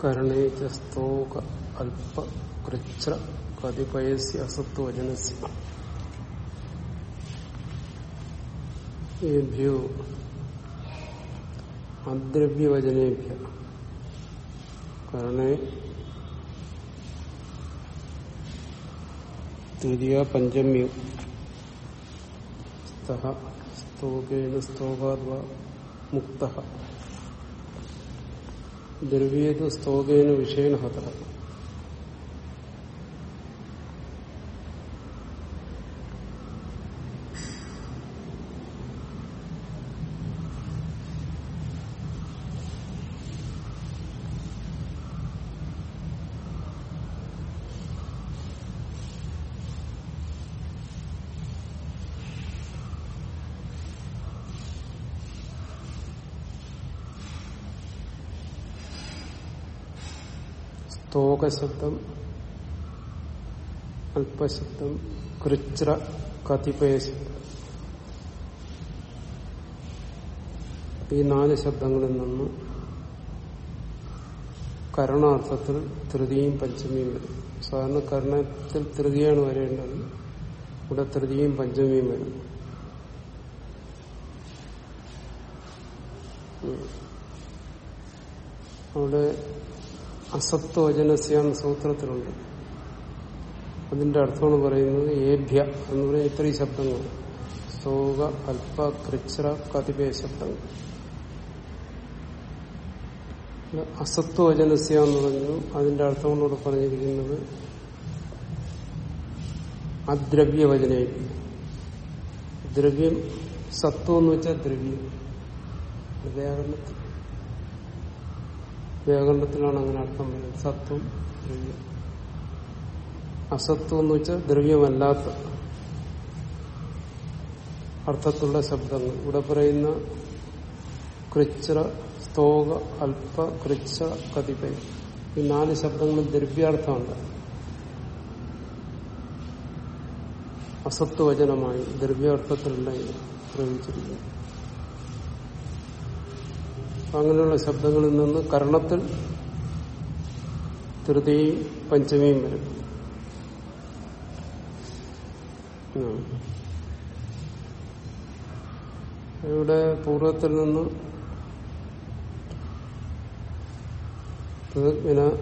കരണേ ച സ്തോക അല്പ കൃച്ഛ കതിപയസ്യ അസത്വജനസ്യ ഏഭ്യോ അദ്രവ്യവചനേഭ്യ കരണേ തൃതീയ പഞ്ചമ്യം സ്തഃ സ്തോകേന സ്തോകാദ്വ മുക്ത ദ്രവ്യേത് സ്തോകേന വിഷയേന ഹത സ്തോകശബ്ദം അല്പശബ്ദം കൃച്ര കതിപയ ശബ്ദം. ഈ നാല് ശബ്ദങ്ങളിൽ നിന്ന് കരണാർത്ഥത്തിൽ തൃതിയും പഞ്ചമിയും വരും. സാധാരണ കരണത്തിൽ തൃതിയാണ് വരേണ്ടത് ഇവിടെ തൃതിയും പഞ്ചമിയും വരും. അവിടെ അസത്വചനസ്യാന്ന് സൂത്രത്തിലുണ്ട്. അതിന്റെ അർത്ഥമാണ് പറയുന്നത് ഏഭ്യ എന്ന് പറയുന്ന ഇത്രയും ശബ്ദങ്ങൾ. സ്തോക അല്പ കൃച്ഛ്ര കതിപേ ശബ്ദങ്ങൾ. അസത്വചനസ്യ എന്ന് പറഞ്ഞു അതിന്റെ അർത്ഥങ്ങളോട് പറഞ്ഞിരിക്കുന്നത് അദ്രവ്യവചന ദ്രവ്യം സത്വം എന്ന് വെച്ചാൽ ദ്രവ്യം. വ്യാകരണത്തിൽ വ്യാകരണത്തിലാണ് അങ്ങനെ അർത്ഥം വരുന്നത്. സത്വം ദ്രവ്യം. അസത്വം എന്ന് വെച്ചാൽ ദ്രവ്യമല്ലാത്ത അർത്ഥത്തിലുള്ള ശബ്ദങ്ങൾ. ഇവിടെ പറയുന്ന കൃച്ഛ്ര സ്തോക അല്പ കൃച്ഛ കതിപയം ഈ നാല് ശബ്ദങ്ങളും ദ്രവ്യാർത്ഥമുണ്ട് അസത്വചനമായി ദ്രവ്യാർത്ഥത്തിലുള്ള പ്രയോഗിച്ചിരിക്കുന്നു അങ്ങനെയുള്ള ശബ്ദങ്ങളിൽ നിന്ന് കർണത്തിൽ തൃതിയും പഞ്ചമിയും വരും. ഇവിടെ പൂർവത്തിൽ നിന്ന്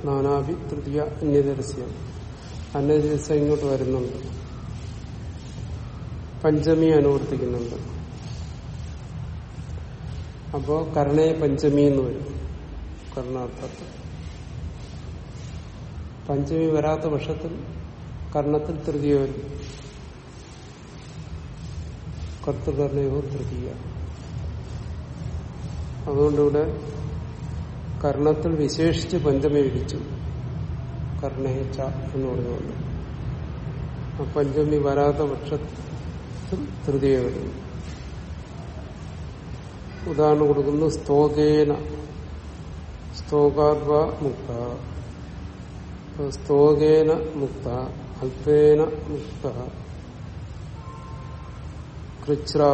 നാനാഭി തൃതീയ അന്യദരസ്യം അന്യദരസ്യം ഇങ്ങോട്ട് വരുന്നുണ്ട്. പഞ്ചമി അനുവർത്തിക്കുന്നുണ്ട്. അപ്പോ കർണയെ പഞ്ചമി എന്ന് വരും. കർണാർത്ഥത്തിൽ. പഞ്ചമി വരാത്ത പക്ഷത്തിൽ കർണത്തിൽ തൃതീയ വരും. കർത്തകർണയോ തൃതീയ. അതുകൊണ്ടിവിടെ കർണത്തിൽ വിശേഷിച്ച് പഞ്ചമി വിരിച്ചു കർണേച്ച എന്ന് പറഞ്ഞുകൊണ്ട്. ആ പഞ്ചമി വരാത്ത പക്ഷത്തിൽ തൃതീയ വരുന്നു ഉദാഹരണം കൊടുക്കുന്നു സ്തോകേന. സ്തോകാദ്വ മുക്ത. സ്തോകേന മുക്ത അല്പേന മുക്ത. കൃച്ഛ്രാ.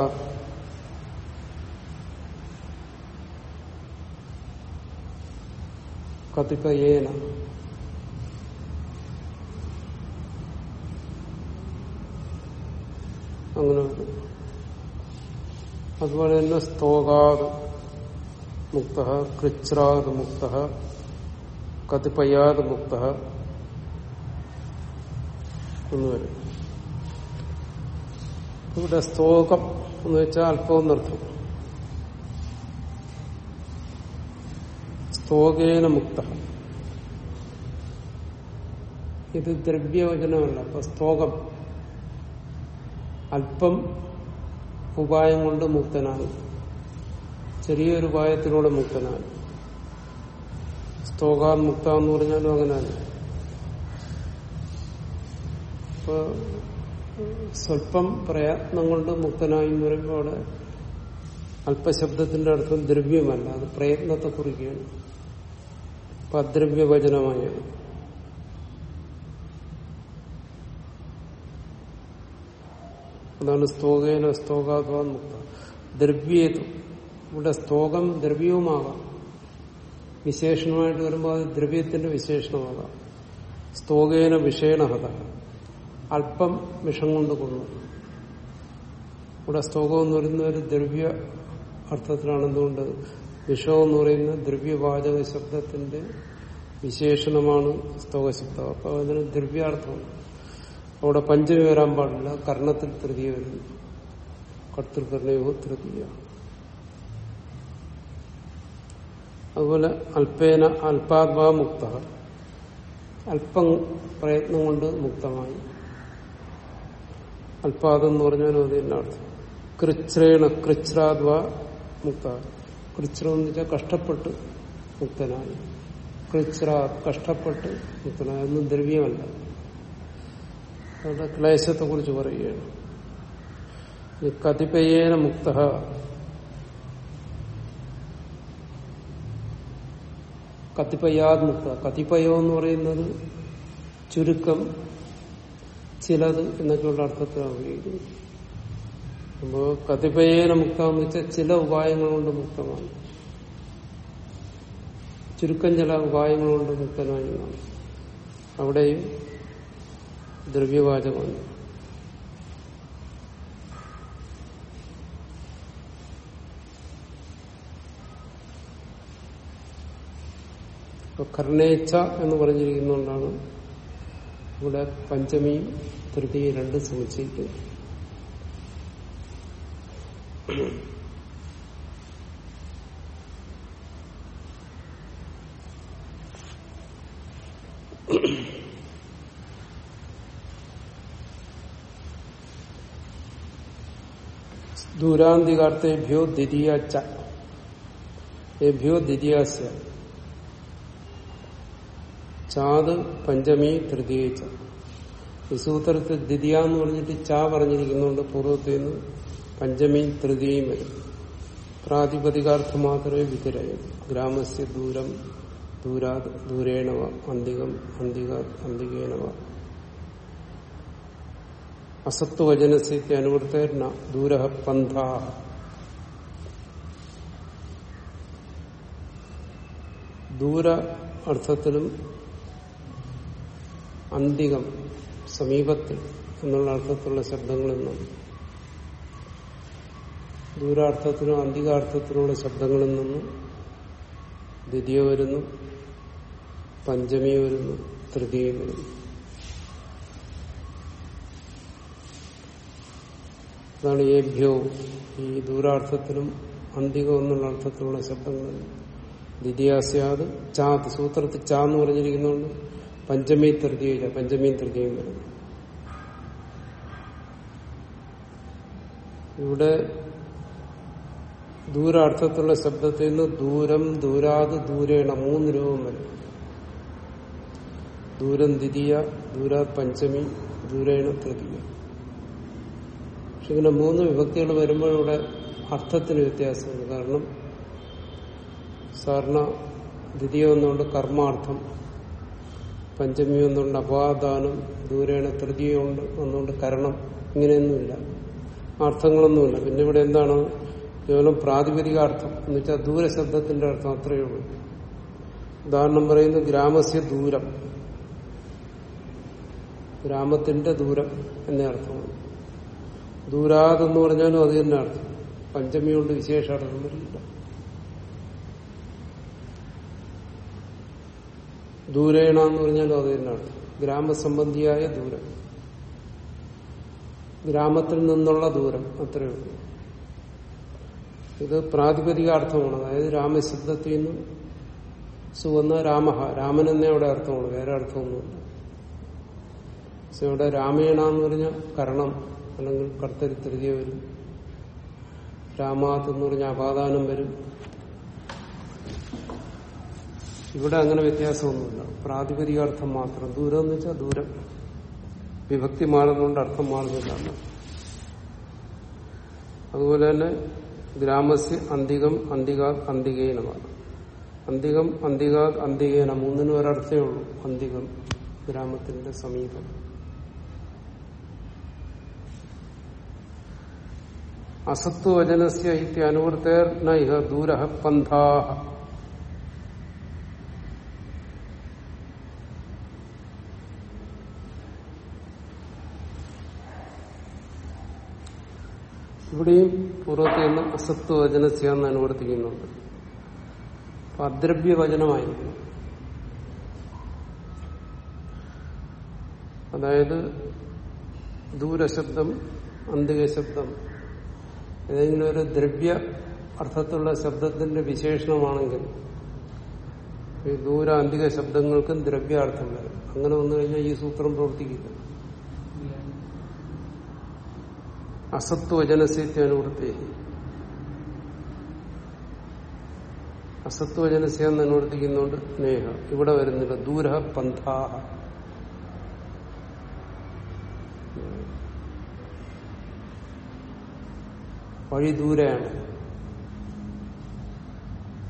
കതിപയേന അങ്ങനെ അതുപോലെ തന്നെ സ്തോകാത് മുക്ത കൃച്രാത് മുക്ത കതിപ്പയ്യാത് മുക്ത എന്നുവരും ഇവിടെ സ്തോകം എന്ന് വെച്ചാൽ അല്പം നിർത്തും. സ്തോകേന മുക്ത. ഇത് ദ്രവ്യവചനമല്ല അപ്പൊ സ്തോകം. അല്പം ഉപായം കൊണ്ട് മുക്തനായി ചെറിയൊരു ഉപായത്തിലൂടെ മുക്തനായി സ്തോകാൻ മുക്ത എന്ന് പറഞ്ഞാലും അങ്ങനെയാണ് ഇപ്പൊ സ്വല്പം പ്രയത്നം കൊണ്ട് മുക്തനായി എന്ന് പറയുമ്പോൾ അവിടെ അല്പശബ്ദത്തിന്റെ അർത്ഥം ദ്രവ്യമല്ല അത് പ്രയത്നത്തെ കുറിക്കുകയാണ്. അപ്പൊ അദ്രവ്യവചനമായത് അതാണ് സ്തോകേന സ്തോകാത്വാൻ മുക്ത. ദ്രവ്യേതു. ഇവിടെ സ്തോകം ദ്രവ്യവുമാകാം. വിശേഷണമായിട്ട് വരുമ്പോൾ അത് ദ്രവ്യത്തിന്റെ വിശേഷണമാകാം. സ്തോകേന വിഷേണഹത അല്പം വിഷം കൊണ്ട് കൊള്ളു. ഇവിടെ സ്തോകം എന്ന് പറയുന്ന ഒരു ദ്രവ്യ അർത്ഥത്തിലാണ് എന്തുകൊണ്ട് വിഷം എന്ന് പറയുന്ന ദ്രവ്യവാചക ശബ്ദത്തിന്റെ വിശേഷണമാണ് സ്തോകശബ്ദം. അപ്പൊ അതിന് ദ്രവ്യാർത്ഥമാണ് അവിടെ പഞ്ചമി വരാൻ പാടില്ല. കർണത്തിൽ തൃതീയ വരുന്നു. കർത്തൃകർണയോ തൃതീയ. അതുപോലെ അല്പേന അല്പാത്മാ മുക്ത. അല്പം പ്രയത്നം കൊണ്ട് മുക്തമായി. അല്പാദം എന്ന് പറഞ്ഞാൽ അത് തന്നെ അർത്ഥം. കൃച്ഛ്രേണ കൃച്ഛ്രാദ്വ മുക്ത. എന്ന് വെച്ചാൽ കഷ്ടപ്പെട്ട് മുക്തനായി. കൃച്രാ കഷ്ടപ്പെട്ട് മുക്തനായി. ഒന്നും ദ്രവ്യമല്ല. അവരുടെ ക്ലേശത്തെ കുറിച്ച് പറയുകയാണ് കതിപയേന മുക്ത. കതിപയാത് മുക്ത. കതിപയോ എന്ന് പറയുന്നത് ചുരുക്കം ചിലത് എന്നൊക്കെയുള്ള അർത്ഥത്തിലാണ് ഉപയോഗിക്കുന്നത്. അപ്പോ കതിപയേന മുക്തമെന്ന് വെച്ചാൽ ചില ഉപായങ്ങൾ കൊണ്ട് മുക്തമാണ്. ചുരുക്കം ചില ഉപായങ്ങൾ കൊണ്ട് മുക്തനായി അവിടെയും ദ്രവ്യവാചകമുണ്ട് ഇപ്പൊ കർണേച്ഛ എന്ന് പറഞ്ഞിരിക്കുന്നതുകൊണ്ടാണ് ഇവിടെ പഞ്ചമിയും തൃതിയും രണ്ടും സമുച്ചയിക്കുന്നത് ദൂരാന്തികാർത്ഥേഭ്യോ ദ്വിതീയ ച ഏഭ്യോ ദ്വിതീയാസ്യ ചാത് പഞ്ചമി തൃതീയ ച സൂത്രത്തിൽ ദ്വിതീയ എന്ന് പറഞ്ഞിട്ട് ച പറഞ്ഞിരിക്കുന്നുണ്ട് പൂർവത്തിൽ നിന്ന് പഞ്ചമി തൃതീയം വരും. പ്രാതിപതികാർത്ഥം മാത്രമേ വിതരയും. ഗ്രാമസ്യ ദൂരം ദൂരാ ദൂരേണവ അന്തികം അന്തിക അന്തികേനവ അസത്വചനസ്യ അനുവർത്തേരണ ദൂര പന്ഥ ദൂര അർത്ഥത്തിലും അന്തികം സമീപത്തിൽ എന്നുള്ള അർത്ഥത്തിലുള്ള ശബ്ദങ്ങളിൽ നിന്നും ദൂരാർത്ഥത്തിനും അന്തികാർത്ഥത്തിനുള്ള ശബ്ദങ്ങളിൽ നിന്നും ദ്വിതീയ വരുന്നു പഞ്ചമി വരുന്നു തൃതീയ വരുന്നു. അതാണ് ഏഭ്യോ ഈ ദൂരാർത്ഥത്തിലും അന്തികം എന്നുള്ള അർത്ഥത്തിലുള്ള ശബ്ദങ്ങൾ. ദ്വിതീയാസ്യാത് ചാത് സൂത്രത്തിൽ ചാ എന്ന് പറഞ്ഞിരിക്കുന്നതുകൊണ്ട് പഞ്ചമി തൃതീയ പഞ്ചമി തൃതിയും വരുന്നു ഇവിടെ ദൂരാർത്ഥത്തിലുള്ള ശബ്ദത്തിൽ നിന്ന് ദൂരം ദൂരാത് ദൂരേണ മൂന്ന് രൂപം വരും. ദൂരം ദ്വിതീയ ദൂരാത് പഞ്ചമി ദൂരേണ തൃതീയ. ഇങ്ങനെ മൂന്ന് വിഭക്തികൾ വരുമ്പോൾ ഇവിടെ അർത്ഥത്തിന് വ്യത്യാസമുണ്ട്. കാരണം സാറിന ദ്വിതീയ ഒന്നുകൊണ്ട് കർമാർത്ഥം പഞ്ചമി ഒന്നുകൊണ്ട് അപാദാനം ദൂരേണ തൃതീയ ഉണ്ട് ഒന്നുകൊണ്ട് കരണം ഇങ്ങനെയൊന്നുമില്ല. അർത്ഥങ്ങളൊന്നുമില്ല. പിന്നെ ഇവിടെ എന്താണ്? കേവലം പ്രാതിപതികാർത്ഥം. എന്ന് വെച്ചാൽ ദൂരശബ്ദത്തിന്റെ അർത്ഥം അത്രയേ ഉള്ളൂ. ഉദാഹരണം പറയുന്നു ഗ്രാമസ്യ ദൂരം. ഗ്രാമത്തിന്റെ ദൂരം എന്നേ അർത്ഥമാണ് ദൂരാതെന്ന് പറഞ്ഞാലും അത് തന്നെ അർത്ഥം. പഞ്ചമി കൊണ്ട് വിശേഷ അർത്ഥം വരില്ല പറഞ്ഞാലും അത് തന്നെ അർത്ഥം. ഗ്രാമസംബന്ധിയായ ദൂരം. ഗ്രാമത്തിൽ നിന്നുള്ള ദൂരം അത്രയേ ഉള്ളൂ. ഇത് പ്രാതിപതിക അർത്ഥമാണ് അതായത് രാമശബ്ദത്തിൽ നിന്നും സുവന്ന രാമഹ രാമൻ എന്നേ അവിടെ അർത്ഥമാണ് വേറെ അർത്ഥമൊന്നുമില്ല. പക്ഷെ ഇവിടെ രാമേണ എന്ന് പറഞ്ഞാൽ കരണം അല്ലെങ്കിൽ കർത്തരി തിരികെ വരും. രാമാത്ത് എന്ന് പറഞ്ഞ അപാദാനം വരും. ഇവിടെ അങ്ങനെ വ്യത്യാസമൊന്നുമില്ല. പ്രാതിപതികാർത്ഥം മാത്രം. ദൂരം എന്ന് വെച്ചാൽ ദൂരം. വിഭക്തി മാറുന്നതുകൊണ്ട് അർത്ഥം മാറുന്നില്ല. അതുപോലെ തന്നെ ഗ്രാമസ്യ അന്തികം അന്തികാ അന്തികേനമാണ് അന്തികം അന്തികാ അന്തികേന മൂന്നിനും ഒരർത്ഥമേ ഉള്ളൂ. അന്തികം ഗ്രാമത്തിന്റെ സമീപം. അസത്വചനസ്യ ഇത്യനുവൃത്തേർന ഇഹ ദൂര ഇവിടെയും പൂർവത്തിൽ നിന്ന് അസത്വചനസ്യ എന്ന് അനുവർത്തിക്കുന്നുണ്ട്. അദ്രവ്യവചനമായിരുന്നു അതായത് ദൂരശബ്ദം അന്തികശബ്ദം ഏതെങ്കിലും ഒരു ദ്രവ്യ അർത്ഥത്തിലുള്ള ശബ്ദത്തിന്റെ വിശേഷണമാണെങ്കിൽ ഈ ദൂരാന്തിക ശബ്ദങ്ങൾക്കും ദ്രവ്യാർത്ഥം വരും അങ്ങനെ വന്നു കഴിഞ്ഞാൽ ഈ സൂത്രം പ്രവർത്തിക്കില്ല. അസത്വജനസ്യനുവൃത്തി അസത്വജനസ്യ അനുവർത്തിക്കുന്നുണ്ട് നേഹ ഇവിടെ വരുന്നില്ല. ദൂര വഴി ദൂരെയാണ്.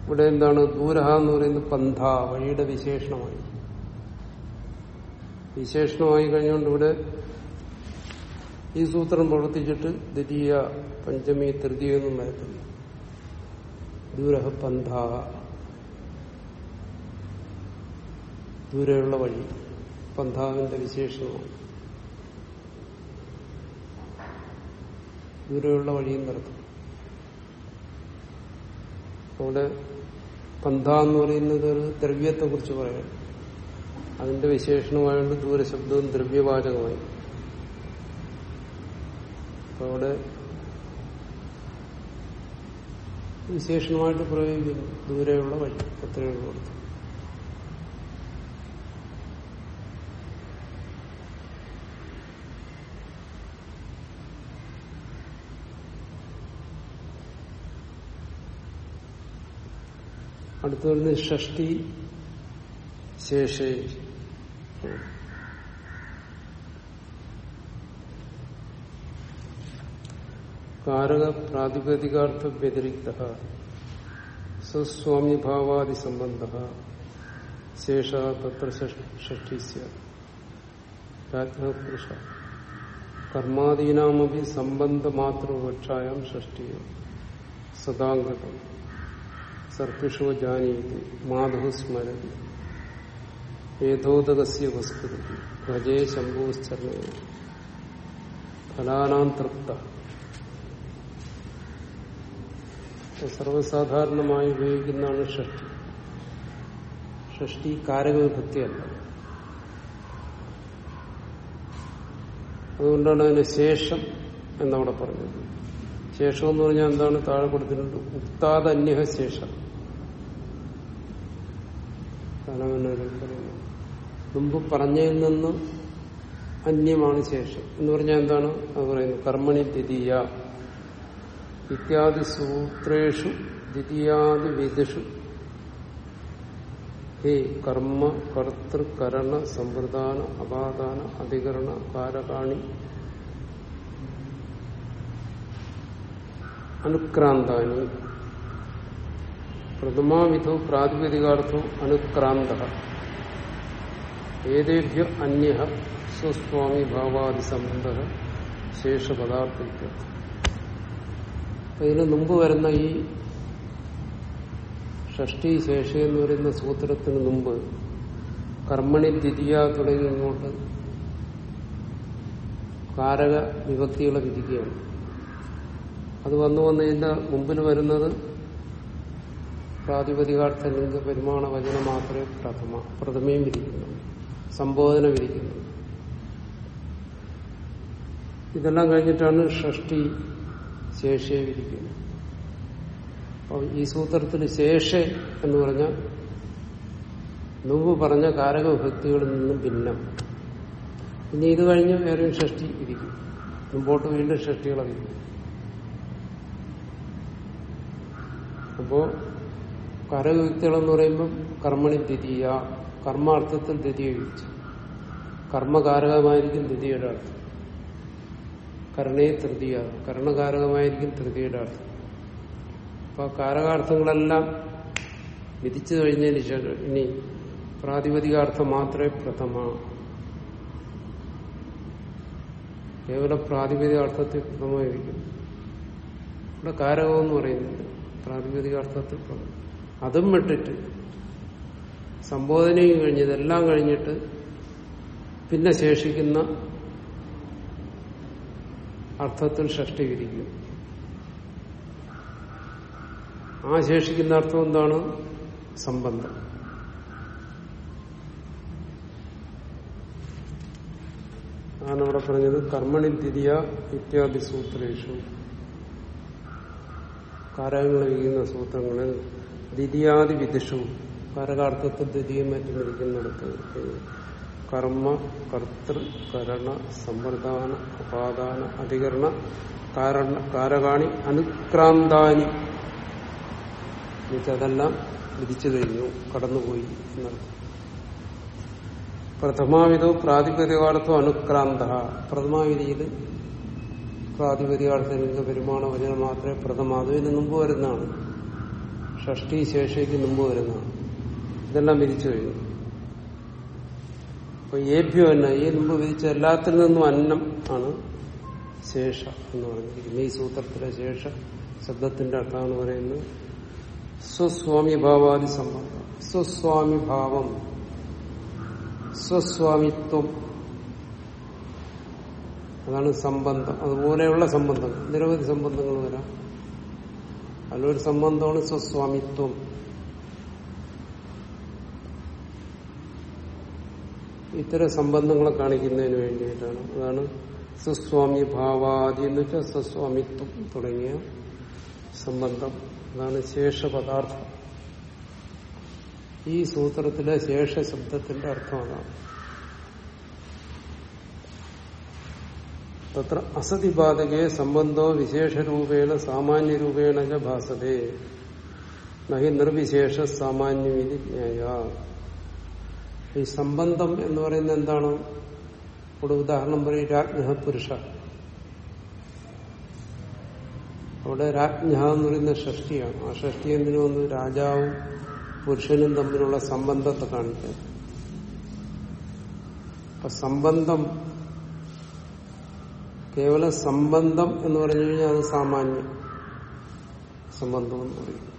ഇവിടെ എന്താണ് ദൂരഹ എന്ന് പറയുന്നത് പന്ഥ വഴിയുടെ വിശേഷണമായി. വിശേഷണമായി കഴിഞ്ഞുകൊണ്ട് ഇവിടെ ഈ സൂത്രം പ്രവർത്തിച്ചിട്ട് ദ്വിതീയ പഞ്ചമി തൃതീയ എന്നും വരത്തില്ല. ദൂരഹ പന്ഥ. ദൂരെയുള്ള വഴി പന്ഥാവിന്റെ വിശേഷണമാണ്. ദൂരെയുള്ള വഴിയും നടത്തും. അവിടെ പന്ത എന്ന് പറയുന്നത് ഒരു ദ്രവ്യത്തെ കുറിച്ച് പറയാം. അതിന്റെ വിശേഷണമായുണ്ട് ദൂരശബ്ദവും ദ്രവ്യവാചകമായി. അവിടെ വിശേഷണമായിട്ട് പ്രയോഗിക്കുന്നു. ദൂരെയുള്ള വഴി അത്രയുള്ള കൊടുത്തു അടുത്ത വരുന്നത് ഷഷ്ടി ശേഷേ. കാരക പ്രാതിപതികാർത്ഥ വ്യതിരിക്ത. സ്വസ്വാമ്യഭാവാദി സംബന്ധ. ശേഷ തത്ര ഷഷ്ടിസ്യ പുരുഷ കർമാദീനാമപി സംബന്ധമാതൃപക്ഷായം ഷഷ്ടിയ സദാംഗതം. സർപ്പിഷോ ജാനീതി മാധവ സ്മരതി. ഏതോദകസ്യ വസ്തുതി ഭജേ ശംഭുശ്ചരണ. ഫലാനാം തൃപ്ത. സർവസാധാരണമായി ഉപയോഗിക്കുന്നതാണ് ഷഷ്ടി. ഷഷ്ടി കാരകവിഭക്തിയല്ല. അതുകൊണ്ടാണ് അതിന് ശേഷം എന്നവിടെ പറഞ്ഞത്. ശേഷം എന്ന് പറഞ്ഞാൽ എന്താണ്? താഴെ കൊടുത്തിട്ടുണ്ട്. ഉക്താതന്യഹ ശേഷം മുമ്പ് പറഞ്ഞതിൽ നിന്ന് അന്യമാണ് ശേഷം. എന്ന് പറഞ്ഞാൽ എന്താണ്? അത് പറയുന്നു കർമ്മണി ദ്വിതീയ. ഇത്യാദി സൂത്രേഷു ദ്വിതീയാദി വിദുഷു. ഹേ കർമ്മ കർത്തൃകരണ സമ്പ്രദാന അപാദാന അധികരണ കാരകാണി അനുക്രാന്താനി. പ്രഥമാവിധോ പ്രാതിപതികാർത്ഥോ അനുക്രാന്ത. ഏതേഭ്യ അന്യ സ്വസ്വാമി ഭാവാദി സംബന്ധ ശേഷപദാർത്ഥ ഇതിന് മുമ്പ് വരുന്ന ഈ ഷഷ്ടി ശേഷി എന്ന് പറയുന്ന സൂത്രത്തിന് മുമ്പ് കർമ്മണി ദ്വിതീയ തുടങ്ങി ഇങ്ങോട്ട് കാരക വിഭക്തികളെ വിധിക്കുകയാണ്. അത് വന്നു വന്നതിന്റെ മുമ്പിൽ വരുന്നത് പ്രാതിപതികാർത്ഥ ലിംഗ പരിമാണ വചനം മാത്രമേ പ്രഥമ പ്രഥമയും വിരിക്കുന്നു സംബോധന വിരിക്കുന്നു ഇതെല്ലാം കഴിഞ്ഞിട്ടാണ് ഷഷ്ടി ശേഷയെ വിരിക്കുന്നത് അപ്പോൾ ഈ സൂത്രത്തിന് ശേഷ എന്ന് പറഞ്ഞാൽ മുമ്പ് പറഞ്ഞ കാരക വിഭക്തികളിൽ നിന്നും ഭിന്നം. പിന്നെ ഇത് കഴിഞ്ഞ് വേറെയും ഷഷ്ടി ഇരിക്കും മുമ്പോട്ട് വീണ്ടും ഷഷ്ടികളെ അപ്പോ കരവിക്തികളെന്ന് പറയുമ്പം കർമ്മണി ദ്വിതീയ കർമാർത്ഥത്തിൽ ദ്വിതീയ വിധിച്ചു കർമ്മകാരകമായിരിക്കും ദ്വിതീയയുടെ അർത്ഥം. കരണേ തൃതീയ കരണകാരകമായിരിക്കും തൃതീയയുടെ അർത്ഥം. അപ്പൊ കാരകാർത്ഥങ്ങളെല്ലാം വിധിച്ചു കഴിഞ്ഞതിന് ശേഷം ഇനി പ്രാതിപതികാർത്ഥം മാത്രമേ പ്രഥമ. കേവല പ്രാതിപതികാർത്ഥത്തിൽ പ്രഥമമായിരിക്കും. ഇവിടെ കാരകമെന്ന് പറയുന്നില്ല പ്രാതിപതികാർത്ഥത്തിൽ പ്രഥമം. അതും വിട്ടിട്ട് സംബോധനയും കഴിഞ്ഞ് ഇതെല്ലാം കഴിഞ്ഞിട്ട് പിന്നെ ശേഷിക്കുന്ന അർത്ഥത്തിൽ ഷഷ്ടി വിരിക്കും. ആ ശേഷിക്കുന്ന അർത്ഥം എന്താണ്? സംബന്ധം. ഞാൻ ഇവിടെ പറഞ്ഞത് കർമ്മണി തിരിയ ഇത്യാദി സൂത്രേഷു. കാരങ്ങൾ വിരിക്കുന്ന സൂത്രങ്ങളിൽ ദ്വിതീയാദി വിദുഷു കരകാർത്ഥത്തിൽ ദ്വിതീയം മറ്റും വിരിക്കുന്നിടത്ത് കർമ്മ കർത്തൃ കരണ സമ്പ്രദാന ഉപാദാന അധികരണ കാരണ കാരകാണി അനുക്രാന്താനി. എന്നുവെച്ചതെല്ലാം വിധിച്ചു കഴിഞ്ഞു. കടന്നുപോയി എന്നർത്ഥം. പ്രഥമാവിധോ പ്രാതിപതികാർത്ഥം അനുക്രാന്ത. പ്രഥമാവിധിയിൽ പ്രാതിപതികാർത്ഥ പെരുമാണ വചനം മാത്രമേ പ്രഥമ അതിന് മുമ്പ് വരുന്നതാണ് ഷഷ്ടി ശേഷിക്ക് മുമ്പ് വരുന്ന. ഇതെല്ലാം വിധിച്ചു കഴിഞ്ഞു അപ്പൊ ഏഭ്യോ അന്ന ഈ മുമ്പ് വിധിച്ച എല്ലാത്തിൽ നിന്നും അന്നം ആണ് ശേഷ എന്ന് പറഞ്ഞിരിക്കുന്നത്. ഈ സൂത്രത്തിലെ ശേഷ ശബ്ദത്തിന്റെ അർത്ഥമാണ് പറയുന്നത്. സ്വസ്വാമി ഭാവാദി സംബന്ധം. സ്വസ്വാമി ഭാവം. സ്വസ്വാമിത്വം. അതാണ് സംബന്ധം. അതുപോലെയുള്ള സംബന്ധങ്ങൾ. നിരവധി സംബന്ധങ്ങൾ വരാം. അതിലൊരു സംബന്ധമാണ് സ്വസ്വാമിത്വം. ഇത്തരം സംബന്ധങ്ങളെ കാണിക്കുന്നതിന് വേണ്ടിയിട്ടാണ്. അതാണ് സ്വസ്വാമി ഭാവാദി എന്ന് വെച്ചാൽ സ്വസ്വാമിത്വം തുടങ്ങിയ സംബന്ധം. അതാണ് ശേഷപദാർത്ഥം. ഈ സൂത്രത്തിലെ ശേഷ ശബ്ദത്തിന്റെ അർത്ഥം അതാണ്. തത്ര അസതിപാതകെ സംബന്ധോ വിശേഷരൂപേണ സാമാന്യരൂപേണ ച ഭാസതേ. നഹി നിർവിശേഷ സാമാന്യമിതി ന്യായ ഈ സംബന്ധം എന്ന് പറയുന്നത് എന്താണ്? ഇവിടെ ഉദാഹരണം പറയും രാജ്ഞ പുരുഷ അവിടെ രാജ്ഞ എന്ന് പറയുന്ന ഷഷ്ടിയാണ്. ആ ഷഷ്ടി എന്തിനു വന്നു? രാജാവും പുരുഷനും തമ്മിലുള്ള സംബന്ധത്തെ കാണിക്കാൻ. അപ്പൊ സംബന്ധം കേവലം സംബന്ധം എന്ന് പറഞ്ഞു കഴിഞ്ഞാൽ അത് സാമാന്യം. സംബന്ധം എന്ന് പറയും.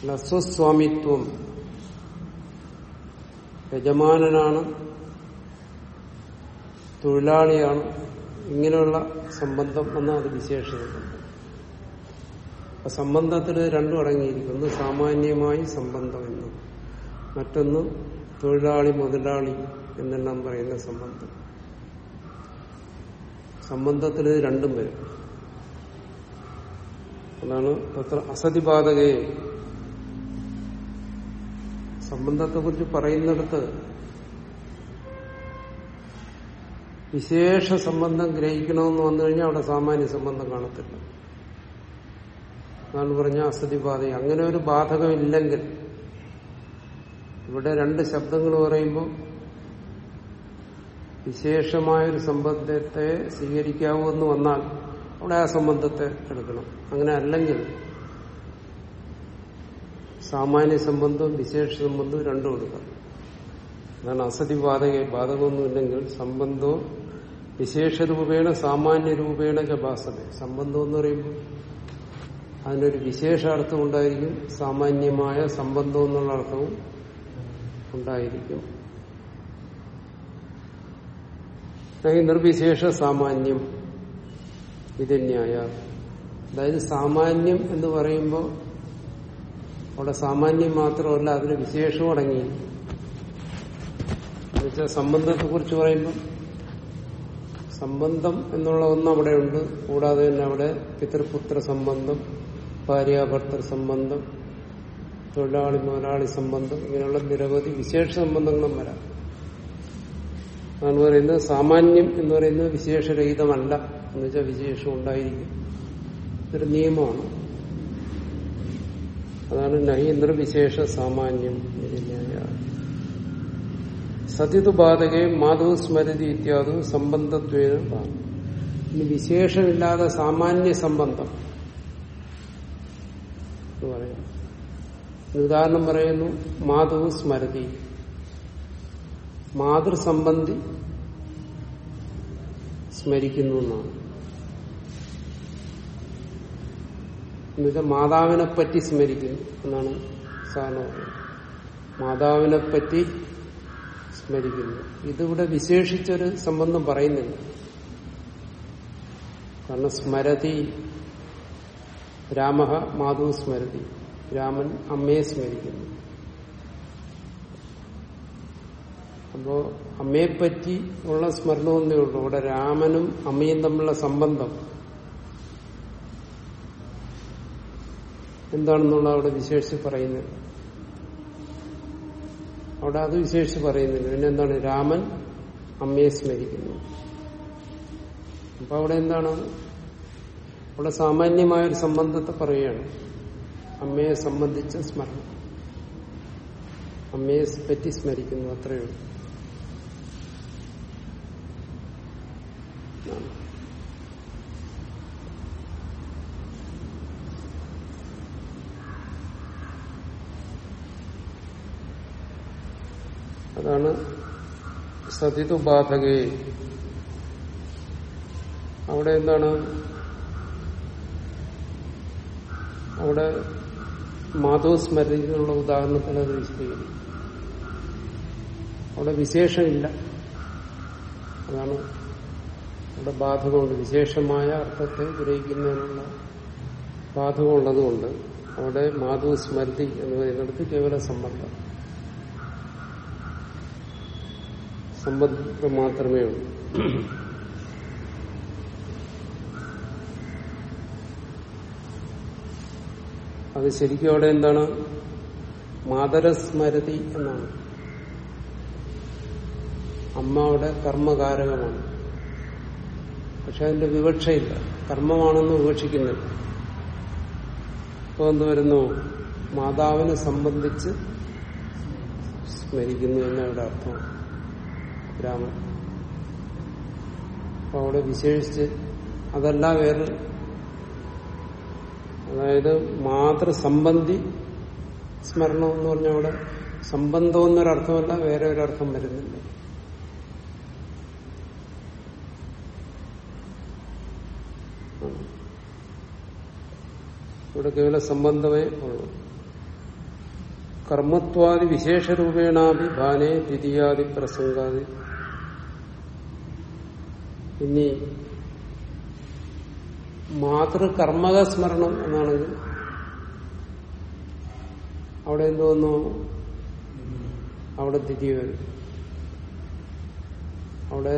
അല്ല സ്വസ്വാമിത്വം. യജമാനനാണ് തൊഴിലാളിയാണ് ഇങ്ങനെയുള്ള സംബന്ധം എന്ന അത് വിശേഷതയുണ്ട് അപ്പൊ സംബന്ധത്തിൽ രണ്ടും അടങ്ങിയിരിക്കുന്നു. സാമാന്യമായി സംബന്ധം എന്നും മറ്റൊന്ന് തൊഴിലാളി മുതലാളി എന്നെല്ലാം പറയുന്ന സംബന്ധം. സംബന്ധത്തിൽ രണ്ടും വരും. അതാണ് തത്ര അസതിബാധകയെ സംബന്ധത്തെ കുറിച്ച് പറയുന്നിടത്ത് വിശേഷ സംബന്ധം ഗ്രഹിക്കണമെന്ന് വന്നു കഴിഞ്ഞാൽ അവിടെ സാമാന്യ സംബന്ധം കാണത്തില്ല. അതാണ് പറഞ്ഞ അസതിബാധ അങ്ങനെ ഒരു ബാധകമില്ലെങ്കിൽ ഇവിടെ രണ്ട് ശബ്ദങ്ങൾ പറയുമ്പോൾ വിശേഷമായൊരു സംബന്ധത്തെ സ്വീകരിക്കാവൂ എന്ന് വന്നാൽ അവിടെ ആ സംബന്ധത്തെ എടുക്കണം. അങ്ങനെ അല്ലെങ്കിൽ സാമാന്യ സംബന്ധവും വിശേഷ സംബന്ധവും രണ്ടും എടുക്കണം അതാണ് അസതി ബാധക ബാധകമൊന്നുമില്ലെങ്കിൽ സംബന്ധവും വിശേഷ രൂപേണ സാമാന്യ രൂപേണ ജപാസത സംബന്ധം എന്ന് പറയുമ്പോൾ അതിനൊരു വിശേഷാർത്ഥം ഉണ്ടായിരിക്കും സാമാന്യമായ സംബന്ധം എന്നുള്ള അർത്ഥവും ഉണ്ടായിരിക്കും. നിർവിശേഷ സാമാന്യം ഇതന്യായ അതായത് സാമാന്യം എന്ന് പറയുമ്പോൾ അവിടെ സാമാന്യം മാത്രമല്ല അതിന് വിശേഷം അടങ്ങി. എന്നുവെച്ചാൽ സംബന്ധത്തെ കുറിച്ച് പറയുമ്പോൾ സംബന്ധം എന്നുള്ള ഒന്ന് അവിടെ ഉണ്ട്. കൂടാതെ തന്നെ അവിടെ പിതൃപുത്ര സംബന്ധം ഭാര്യാഭർത്തൃ സംബന്ധം തൊഴിലാളി മുതലാളി സംബന്ധം ഇങ്ങനെയുള്ള നിരവധി വിശേഷ സംബന്ധങ്ങളും വരാം. അതാണ് പറയുന്നത് സാമാന്യം എന്ന് പറയുന്നത് വിശേഷരഹിതമല്ല. എന്ന് വെച്ചാൽ വിശേഷം ഉണ്ടായിരിക്കും. ഇതൊരു നിയമമാണ്. അതാണ് നഹീന്ദ്ര വിശേഷ സാമാന്യം സതിതു ബാധകെ മാധവ സ്മരതി ഇത്യാദി സംബന്ധത്വേന ഇനി വിശേഷമില്ലാതെ സാമാന്യ സംബന്ധം എന്ന് പറയുന്നു ഉദാഹരണം പറയുന്നു മാധവ് സ്മരതി മാതൃസംബന്ധി സ്മരിക്കുന്നു എന്നാണ്. എന്നുവെച്ചാൽ മാതാവിനെ പറ്റി സ്മരിക്കുന്നു എന്നാണ് സാധാരണ മാതാവിനെ പറ്റി സ്മരിക്കുന്നു. ഇതിവിടെ വിശേഷിച്ചൊരു സംബന്ധം പറയുന്നില്ല. കാരണം സ്മരതി രാമ മാധു സ്മരതി രാമൻ അമ്മയെ സ്മരിക്കുന്നു. അപ്പോ അമ്മയെപ്പറ്റി ഉള്ള സ്മരണമൊന്നേ ഉള്ളൂ. ഇവിടെ രാമനും അമ്മയും തമ്മിലുള്ള സംബന്ധം. എന്താണെന്നുള്ള അവിടെ വിശേഷിച്ച് പറയുന്നത്? അവിടെ അത് വിശേഷിച്ച് പറയുന്നില്ല. പിന്നെ എന്താണ്? രാമൻ അമ്മയെ സ്മരിക്കുന്നു. അപ്പൊ അവിടെ എന്താണ്? അവിടെ സാമാന്യമായ ഒരു സംബന്ധത്തെ പറയുകയാണ്. അമ്മയെ സംബന്ധിച്ച സ്മരണം. അമ്മയെ പറ്റി സ്മരിക്കുന്നു. അത്രയേ ഉള്ളൂ സതിതു ബാധകേ അവിടെ എന്താണ്? അവിടെ മാധവ് സ്മരിക്കുന്നുള്ള ഉദാഹരണത്തിൽ അത് വിശദീകരിക്കും അവിടെ വിശേഷമില്ല. അതാണ് അവിടെ ബാധകമുണ്ട്. വിശേഷമായ അർത്ഥത്തെ ഗ്രഹിക്കുന്നതിനുള്ള ബാധകമുള്ളതുകൊണ്ട് അവിടെ മാധവ് സ്മൃതി എന്ന് പറയുന്നിടത്ത് കേവല സംബന്ധം സംബന്ധം മാത്രമേ ഉള്ളൂ. അത് ശരിക്കും അവിടെ എന്താണ്? മാതരസ്മരതി എന്നാണ്. അമ്മ അവിടെ കർമ്മകാരകമാണ്. പക്ഷെ അതിന്റെ വിവക്ഷയില്ല. കർമ്മമാണെന്ന് വിവക്ഷിക്കുന്നില്ല. ഇപ്പൊ എന്ത് വരുന്നു മാതാവിനെ സംബന്ധിച്ച് സ്മരിക്കുന്നു എന്നവിടെ അർത്ഥം. രാമൻ അപ്പൊ അവിടെ വിശേഷിച്ച് അതല്ല വേറെ. അതായത് മാതൃസംബന്ധി സ്മരണം എന്ന് പറഞ്ഞാൽ അവിടെ സംബന്ധം എന്നൊരർത്ഥമല്ല വേറെ ഒരർത്ഥം വരുന്നില്ല. ഇവിടെ കേവല സംബന്ധമേ ഉള്ളൂ. കർമ്മത്വാദി വിശേഷരൂപേണാഭി ഭാനേ ദ്വിതീയാദി പ്രസംഗാദി ഇനി മാതൃകർമ്മക സ്മരണം എന്നാണെങ്കിൽ അവിടെ എന്തോന്നു അവിടെ തിരി വരും. അവിടെ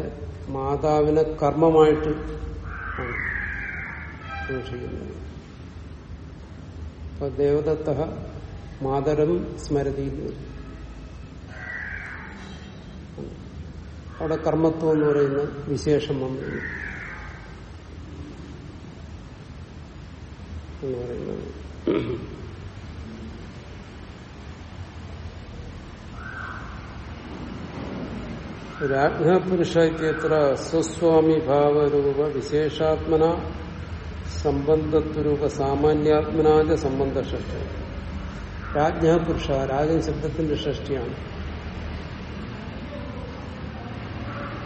മാതാവിനെ കർമ്മമായിട്ട് സൂക്ഷിക്കുന്നത് അപ്പൊ ദേവദത്ത മാതരം സ്മരതി അവിടെ കർമ്മത്വം എന്ന് പറയുന്ന വിശേഷം വന്നു. എന്ന് പറയുന്നത്. രാജ്ഞപുരുഷ ഇത്യത്ര സ്വസ്വാമി ഭാവരൂപ വിശേഷാത്മന സംബന്ധത്വരൂപ സാമാന്യാത്മനാജ സംബന്ധ ഷഷ്ടി. രാജ്ഞപുരുഷ രാജൻ ശബ്ദത്തിന്റെ ഷഷ്ടിയാണ്.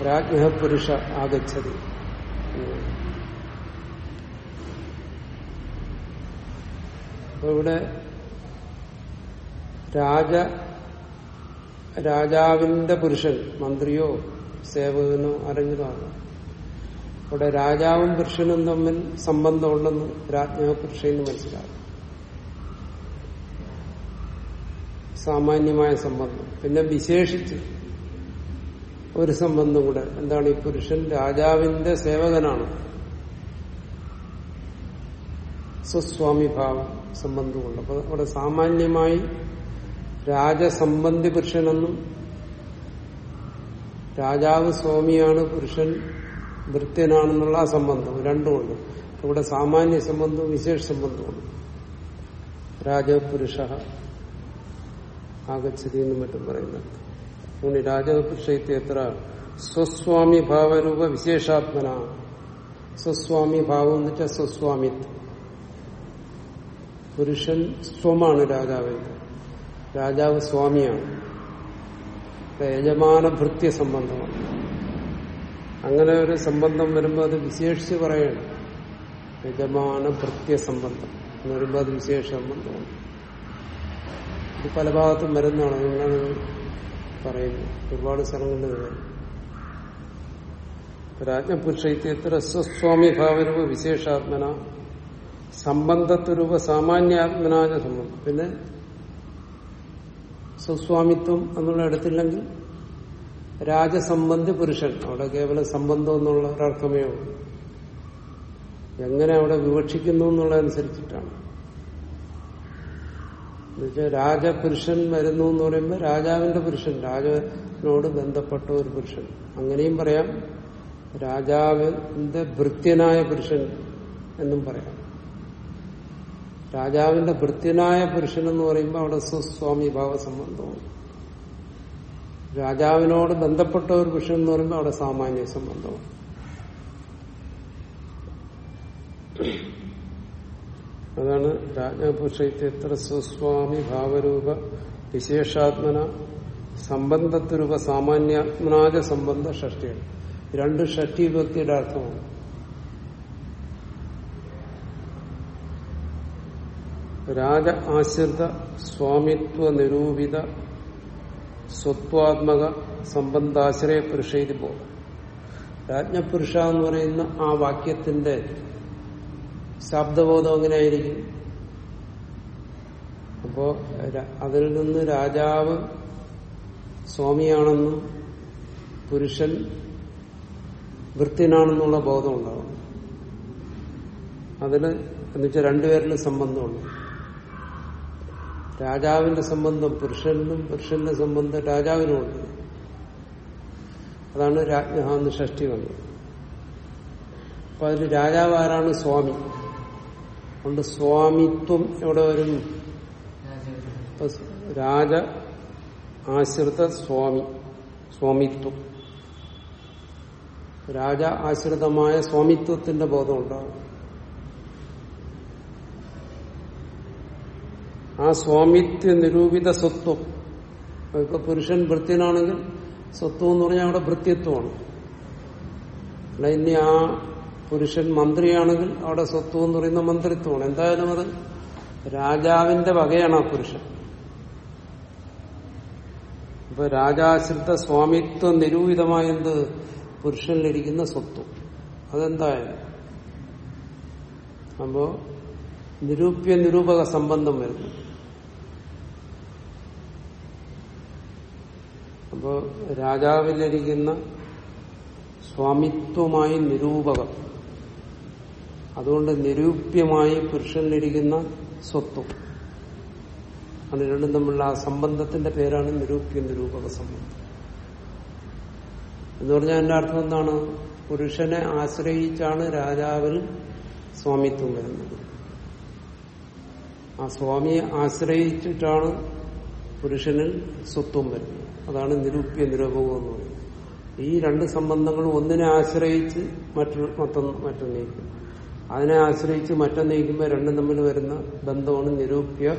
രാജ്ഞപുരുഷ ആഗച്ഛതി. അപ്പൊ ഇവിടെ രാജ രാജാവിന്റെ പുരുഷൻ മന്ത്രിയോ സേവകനോ ആരെങ്കിലും അവിടെ രാജാവും പുരുഷനും തമ്മിൽ സംബന്ധമുണ്ടെന്ന് രാജ്ഞപുരുഷന് മനസ്സിലാകും സാമാന്യമായ സംബന്ധം. പിന്നെ വിശേഷിച്ച് ഒരു സംബന്ധം കൂടെ. എന്താണ് ഈ പുരുഷൻ? രാജാവിന്റെ സേവകനാണ്. സ്വസ്വാമി ഭാവം സംബന്ധമുണ്ട്. അപ്പൊ അവിടെ സാമാന്യമായി രാജസംബന്ധി പുരുഷനെന്നും രാജാവ് സ്വാമിയാണ് പുരുഷൻ ഭൃത്യനാണെന്നുള്ള ആ സംബന്ധം. രണ്ടുമുണ്ട് ഇവിടെ സാമാന്യ സംബന്ധവും വിശേഷ സംബന്ധവും രാജപുരുഷ ആഗച്ഛതി എന്നും മറ്റും പറയുന്നത് രാജപുരുഷ എത്ര സ്വസ്വാമി ഭാവരൂപ വിശേഷാത്മന. സ്വസ്വാമി ഭാവം എന്ന് വെച്ചാൽ സ്വസ്വാമിത്വം പുരുഷൻ സ്വമാണ് രാജാവിന്റെ രാജാവ് സ്വാമിയാണ്. യജമാന ഭൃത്യ സംബന്ധമാണ്. അങ്ങനെ ഒരു സംബന്ധം വരുമ്പോൾ അത് വിശേഷിച്ച് പറയണം. യജമാന ഭൃത്യ സംബന്ധം എന്ന് വരുമ്പോൾ അത് വിശേഷ സംബന്ധമാണ്. പല ഭാഗത്തും വരുന്നതാണ്. നിങ്ങളാണ് പറയുന്നത് ഒരുപാട് സ്ഥലങ്ങളിൽ ഇത് വരും രാജ്ഞപുരുഷ എത്ര സ്വസ്വാമി ഭാവരൂപ വിശേഷാത്മന സംബന്ധത്വരൂപ സാമാന്യാത്മനാജ സംബന്ധം പിന്നെ സ്വസ്വാമിത്വം എന്നുള്ള എടുത്തില്ലെങ്കിൽ രാജസംബന്ധി പുരുഷൻ അവിടെ കേവലം സംബന്ധം എന്നുള്ള ഒരർത്ഥമേ ഉള്ളൂ. എങ്ങനെ അവിടെ വിവക്ഷിക്കുന്നു എന്നുള്ളതനുസരിച്ചിട്ടാണ്. എന്നുവെച്ചാൽ രാജപുരുഷൻ വരുന്നു എന്ന് പറയുമ്പോൾ രാജാവിന്റെ പുരുഷൻ രാജനോട് ബന്ധപ്പെട്ട ഒരു പുരുഷൻ. അങ്ങനെയും പറയാം. രാജാവിന്റെ ഭൃത്യനായ പുരുഷൻ എന്നും പറയാം. രാജാവിന്റെ ഭൃത്യനായ പുരുഷൻ എന്ന് പറയുമ്പോൾ അവിടെ സുസ്വാമി ഭാവ സംബന്ധവും. രാജാവിനോട് ബന്ധപ്പെട്ട ഒരു പുരുഷൻ എന്ന് പറയുമ്പോൾ അവിടെ സാമാന്യ സംബന്ധവും. അതാണ് രാജപുരുഷത്ര സ്വസ്വാമി ഭാവരൂപ വിശേഷാത്മന സംബന്ധത്വരൂപ സാമാന്യാത്മനാജ സംബന്ധ ഷഷ്ടിയാണ് രണ്ട് ഷഷ്ടി വ്യക്തിയുടെ അർത്ഥമാണ്. രാജ ആശ്രിത സ്വാമിത്വ നിരൂപിത സ്വത്വാത്മക സംബന്ധാശ്രയ പുരുഷ പോ രാജ്ഞപുരുഷ എന്ന് പറയുന്ന ആ വാക്യത്തിന്റെ ശബ്ദബോധം എങ്ങനെയായിരിക്കും അപ്പോ അതിൽ നിന്ന് രാജാവ് സ്വാമിയാണെന്നും പുരുഷൻ വൃത്തിനാണെന്നുള്ള ബോധം ഉണ്ടാവും. അതിന് എന്നുവെച്ചാൽ രണ്ടുപേരിലും സംബന്ധമുണ്ട്. രാജാവിന്റെ സംബന്ധം പുരുഷനും പുരുഷന്റെ സംബന്ധം രാജാവിനുമുണ്ട് അതാണ് രാജ്ഞഹാന്ന് ഷഷ്ടി വന്നത് അപ്പൊ അതിൽ രാജാവ് ആരാണ് സ്വാമി. അതുകൊണ്ട് സ്വാമിത്വം എവിടെ വരും? രാജ ആശ്രിത സ്വാമി സ്വാമിത്വം. രാജ ആശ്രിതമായ സ്വാമിത്വത്തിന്റെ ബോധം ഉണ്ടാകും ആ സ്വാമിത്വ നിരൂപിത സ്വത്വം. ഇപ്പൊ പുരുഷൻ ഭൃത്യനാണെങ്കിൽ സ്വത്വം എന്ന് പറഞ്ഞാൽ അവിടെ ഭൃത്യത്വമാണ് അല്ല ഇനി ആ പുരുഷൻ മന്ത്രിയാണെങ്കിൽ അവിടെ സ്വത്വം എന്ന് പറയുന്ന മന്ത്രിത്വമാണ്. എന്തായാലും അത് രാജാവിന്റെ വകയാണ് ആ പുരുഷൻ. ഇപ്പൊ രാജാശ്രിത സ്വാമിത്വ നിരൂപിതമായ എന്ത്? പുരുഷനിലിരിക്കുന്ന സ്വത്വം അതെന്തായാലും. അപ്പോ നിരൂപ്യ നിരൂപക സംബന്ധം വരുന്നു. അപ്പോ രാജാവിലിരിക്കുന്ന സ്വാമിത്വമായി നിരൂപകം. അതുകൊണ്ട് നിരൂപ്യമായി പുരുഷനിലിരിക്കുന്ന സ്വത്വം. അത് രണ്ടും തമ്മിലുള്ള ആ സംബന്ധത്തിന്റെ പേരാണ് നിരൂപ്യ നിരൂപക സംബന്ധം. എന്ന് പറഞ്ഞാൽ എന്റെ അർത്ഥം എന്താണ്? പുരുഷനെ ആശ്രയിച്ചാണ് രാജാവിൽ സ്വാമിത്വം വരുന്നത്. ആ സ്വാമിയെ ആശ്രയിച്ചിട്ടാണ് പുരുഷനിൽ സ്വത്വം വരുന്നത്. അതാണ് നിരൂപ്യ നിരൂപകം എന്ന് പറയുന്നത്. ഈ രണ്ട് സംബന്ധങ്ങളും ഒന്നിനെ ആശ്രയിച്ച് മറ്റൊന്ന് മറ്റൊന്നേക്കും അതിനെ ആശ്രയിച്ച് മറ്റൊന്ന് നീക്കുമ്പോൾ രണ്ടും തമ്മിൽ വരുന്ന ബന്ധമാണ് നിരൂപ്യ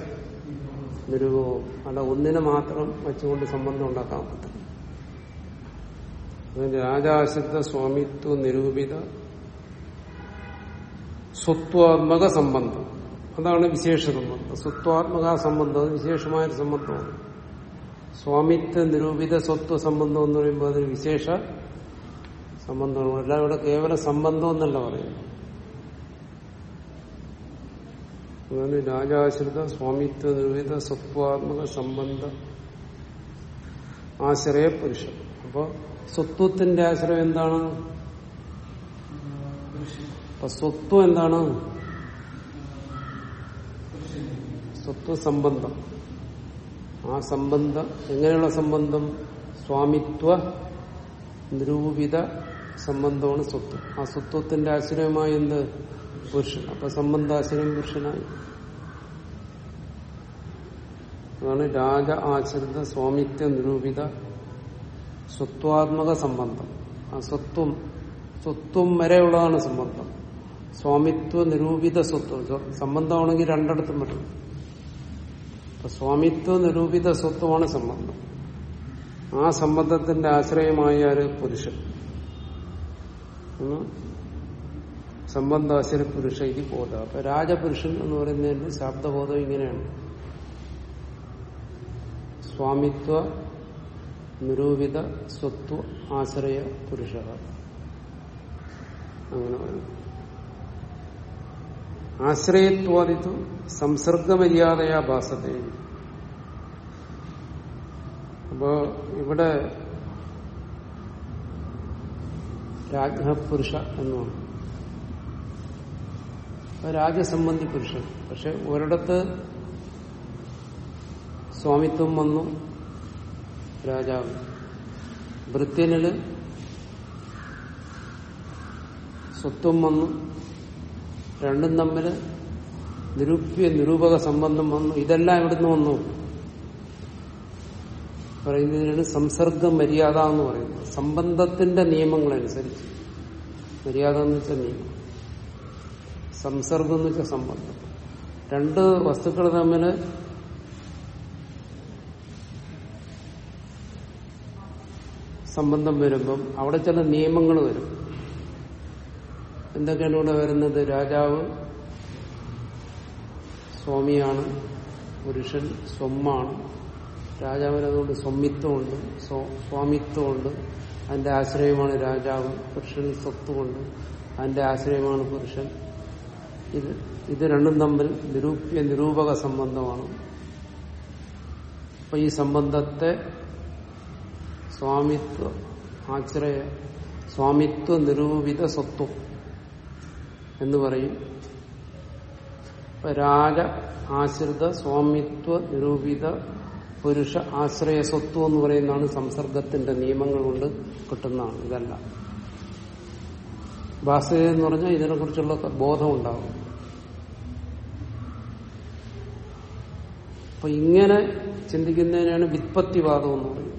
നിരൂപവും അല്ല ഒന്നിനെ മാത്രം വെച്ചുകൊണ്ട് സംബന്ധം ഉണ്ടാക്കാൻ പറ്റില്ല രാജാശ്രിത സ്വാമിത്വ നിരൂപിത സ്വത്വാത്മക സംബന്ധം. അതാണ് വിശേഷ സംബന്ധം. സ്വത്വാത്മക സംബന്ധം അത് വിശേഷമായ സംബന്ധമാണ്. സ്വാമിത്വ നിരൂപിത സ്വത്വ സംബന്ധം എന്ന് പറയുമ്പോൾ അതിന് വിശേഷ സംബന്ധമാണ്. അല്ല ഇവിടെ കേവല സംബന്ധം എന്നല്ല പറയുന്നത്. അതാണ് രാജാശ്രിത സ്വാമിത്വ നിർമ്മിത സ്വത്വാത്മക സംബന്ധ ആശ്രയ പുരുഷൻ അപ്പോ സ്വത്വത്തിന്റെ ആശ്രയം എന്താണ്? സ്വത്വം എന്താണ്? സ്വത്വ സംബന്ധം ആ സംബന്ധം എങ്ങനെയുള്ള സംബന്ധം? സ്വാമിത്വ നിരൂപിത സംബന്ധമാണ് സ്വത്വം. ആ സ്വത്വത്തിന്റെ ആശ്രയമായി എന്ത്? പുരുഷൻ. അപ്പൊ സംബന്ധാശ്രയം പുരുഷനായി. അതാണ് രാജ ആശ്രിത സ്വാമിത്വ നിരൂപിത സ്വത്വാത്മക സംബന്ധം. ആ സ്വത്വം സ്വത്വം വരെയുള്ളതാണ് സംബന്ധം. സ്വാമിത്വ നിരൂപിത സ്വത്വം. സംബന്ധമാണെങ്കിൽ രണ്ടിടത്തും പറ്റും അപ്പൊ സ്വാമിത്വ നിരൂപിത സ്വത്വമാണ് സംബന്ധം. ആ സംബന്ധത്തിന്റെ ആശ്രയമായ ഒരു പുരുഷൻ. സംബന്ധാശ്രയ പുരുഷ ഇത് ബോധ. അപ്പൊ രാജപുരുഷൻ എന്ന് പറയുന്നതിന്റെ ശബ്ദബോധം ഇങ്ങനെയാണ്. സ്വാമിത്വ നിരൂപിത സ്വത്വ ആശ്രയ പുരുഷ. അങ്ങനെ ആശ്രയത്വാദിത്വം സംസർഗമര്യാദയാ ഭാസത്തെ. അപ്പോ ഇവിടെ രാജ്ഞപുരുഷ എന്നുമാണ്. രാജസംബന്ധി പുരുഷൻ. പക്ഷെ ഒരിടത്ത് സ്വാമിത്വം വന്നു രാജാവ്. ഭൃത്യനിൽ സ്വത്വം വന്നു രണ്ടും തമ്മിൽ നിരൂപ്യ നിരൂപക സംബന്ധം വന്നു. ഇതെല്ലാം എവിടുന്ന് വന്നു? പറയുന്നതിനാണ് സംസർഗ മര്യാദ എന്ന് പറയുന്നത്. സംബന്ധത്തിന്റെ നിയമങ്ങളനുസരിച്ച്. മര്യാദ എന്ന് വെച്ചാൽ നിയമം. സംസർഗം എന്ന് വെച്ചാൽ സംബന്ധം രണ്ട് വസ്തുക്കൾ തമ്മിൽ സംബന്ധം വരുമ്പം അവിടെ ചില നിയമങ്ങൾ വരും. എന്തൊക്കെയാണ് ഇവിടെ വരുന്നത്? രാജാവ് സ്വാമിയാണ് പുരുഷൻ സ്വമ്മാണ് രാജാവിന് അതുകൊണ്ട് സ്വമിത്വമുണ്ട് സ്വാമിത്വമുണ്ട് അതിന്റെ ആശ്രയമാണ് രാജാവ് പുരുഷൻ സ്വത്തുമുണ്ട് അതിന്റെ ആശ്രയമാണ് പുരുഷൻ. ഇത് ഇത് രണ്ടും തമ്മിൽ നിരൂപ്യ നിരൂപക സംബന്ധമാണ്. അപ്പൊ ഈ സംബന്ധത്തെ സ്വാമിത്വ ആശ്രയ സ്വാമിത്വ നിരൂപിത സ്വത്വം എന്ന് പറയും. രാജ ആശ്രിത സ്വാമിത്വ നിരൂപിത പുരുഷ ആശ്രയ സ്വത്വം എന്ന് പറയുന്നതാണ് സംസർഗത്തിന്റെ നിയമങ്ങൾ കൊണ്ട് കിട്ടുന്നതാണ് ഇതല്ല. ഭാസ്കര എന്ന് പറഞ്ഞാൽ ഇതിനെക്കുറിച്ചുള്ള ബോധം ഉണ്ടാകും അപ്പൊ ഇങ്ങനെ ചിന്തിക്കുന്നതിനാണ് വിത്പത്തിവാദം എന്ന് പറയുന്നത്.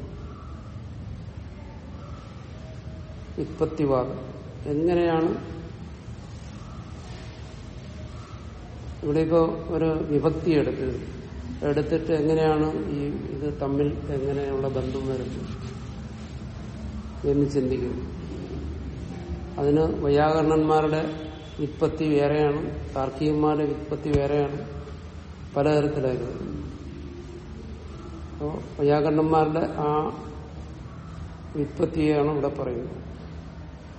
വിത്പത്തിവാദം എങ്ങനെയാണ്? ഇവിടെ ഇപ്പോ ഒരു വിഭക്തി എടുത്ത് എടുത്തിട്ട് എങ്ങനെയാണ് ഈ ഇത് തമ്മിൽ എങ്ങനെയുള്ള ബന്ധം വരുന്നത് എന്ന് ചിന്തിക്കുന്നു. അതിന് വൈയാകരണന്മാരുടെ വിത്പത്തി വേറെയാണ് താർക്കികന്മാരുടെ വിത്പത്തി വേറെയാണ് പലതരത്തിലായിരുന്നു. അപ്പോൾ വൈയാകരണന്മാരുടെ ആ വിത്പത്തിയാണ് ഇവിടെ പറയുന്നത്.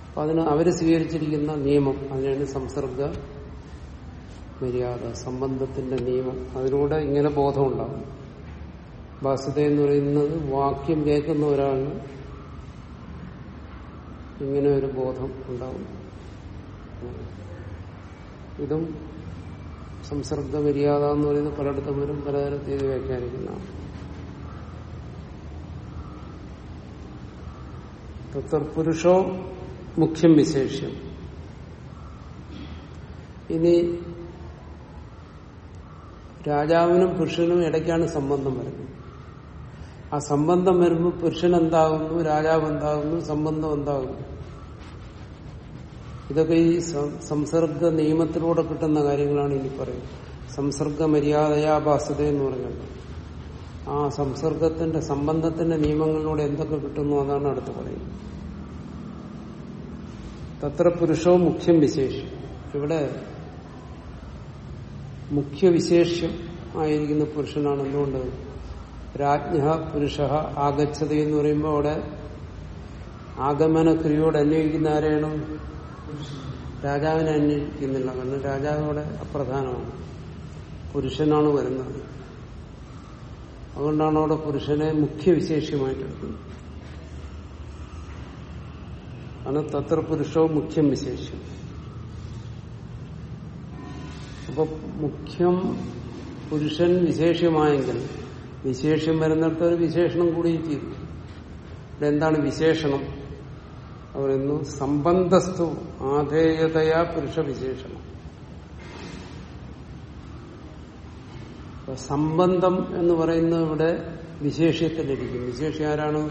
അപ്പൊ അതിന് അവർ സ്വീകരിച്ചിരിക്കുന്ന നിയമം അതിനാണ് സംസർഗ മര്യാദ സംബന്ധത്തിന്റെ നിയമം. അതിലൂടെ ഇങ്ങനെ ബോധമുണ്ടാകും. ബാസ്യത എന്ന് പറയുന്നത് വാക്യം കേൾക്കുന്ന ഒരാളിന് ഇങ്ങനെ ഒരു ബോധം ഉണ്ടാവും. ഇതും സംസർഗ മര്യാദ എന്ന് പറയുന്നത് പലയിടത്തും വരും പലതരത്തിൽ വ്യാഖ്യാനിക്കുന്നതാണ് തത്വപുരുഷോ മുഖ്യം വിശേഷ്യം. ഇനി രാജാവിനും പുരുഷനും ഇടയ്ക്കാണ് സംബന്ധം വരുന്നത്. ആ സംബന്ധം വരുമ്പോൾ പുരുഷൻ എന്താകുന്നു രാജാവ് എന്താകുന്നു സംബന്ധം എന്താകുന്നു ഇതൊക്കെ ഈ സംസർഗ നിയമത്തിലൂടെ കിട്ടുന്ന കാര്യങ്ങളാണ് ഇനി പറയുന്നത്. സംസർഗ മര്യാദയാഭാസത എന്ന് പറഞ്ഞത്. ആ സംസർഗത്തിന്റെ സംബന്ധത്തിന്റെ നിയമങ്ങളിലൂടെ എന്തൊക്കെ കിട്ടുന്നു അതാണ് അടുത്ത് പറയുന്നത്. തത്ര പുരുഷോ മുഖ്യം വിശേഷം ഇവിടെ മുഖ്യ മുഖ്യവിശേഷ്യം ആയിരിക്കുന്ന പുരുഷനാണ് എന്തുകൊണ്ട്? രാജ്ഞ പുരുഷ ആഗച്ഛത എന്ന് പറയുമ്പോൾ അവിടെ ആഗമന ക്രിയോട് അന്വയിക്കുന്ന ആരെയാണ് രാജാവിനെ അന്വേഷിക്കുന്നില്ല കാരണം രാജാവ് അവിടെ അപ്രധാനമാണ്. പുരുഷനാണ് വരുന്നത്. അതുകൊണ്ടാണ് അവിടെ പുരുഷനെ മുഖ്യവിശേഷ്യമായിട്ടെടുക്കുന്നത് ആണ് തത്ര പുരുഷവും മുഖ്യം വിശേഷം. അപ്പൊ മുഖ്യം പുരുഷൻ വിശേഷ്യമായെങ്കിൽ വിശേഷ്യം വരുന്നിടത്ത് ഒരു വിശേഷണം കൂടി ചെയ്തു. ഇവിടെ എന്താണ് വിശേഷണം പറയുന്നു സംബന്ധസ്തു ആധേയതയാ പുരുഷ വിശേഷണം. സംബന്ധം എന്ന് പറയുന്നത് ഇവിടെ വിശേഷ്യത്തിലിരിക്കും വിശേഷി ആരാണ്?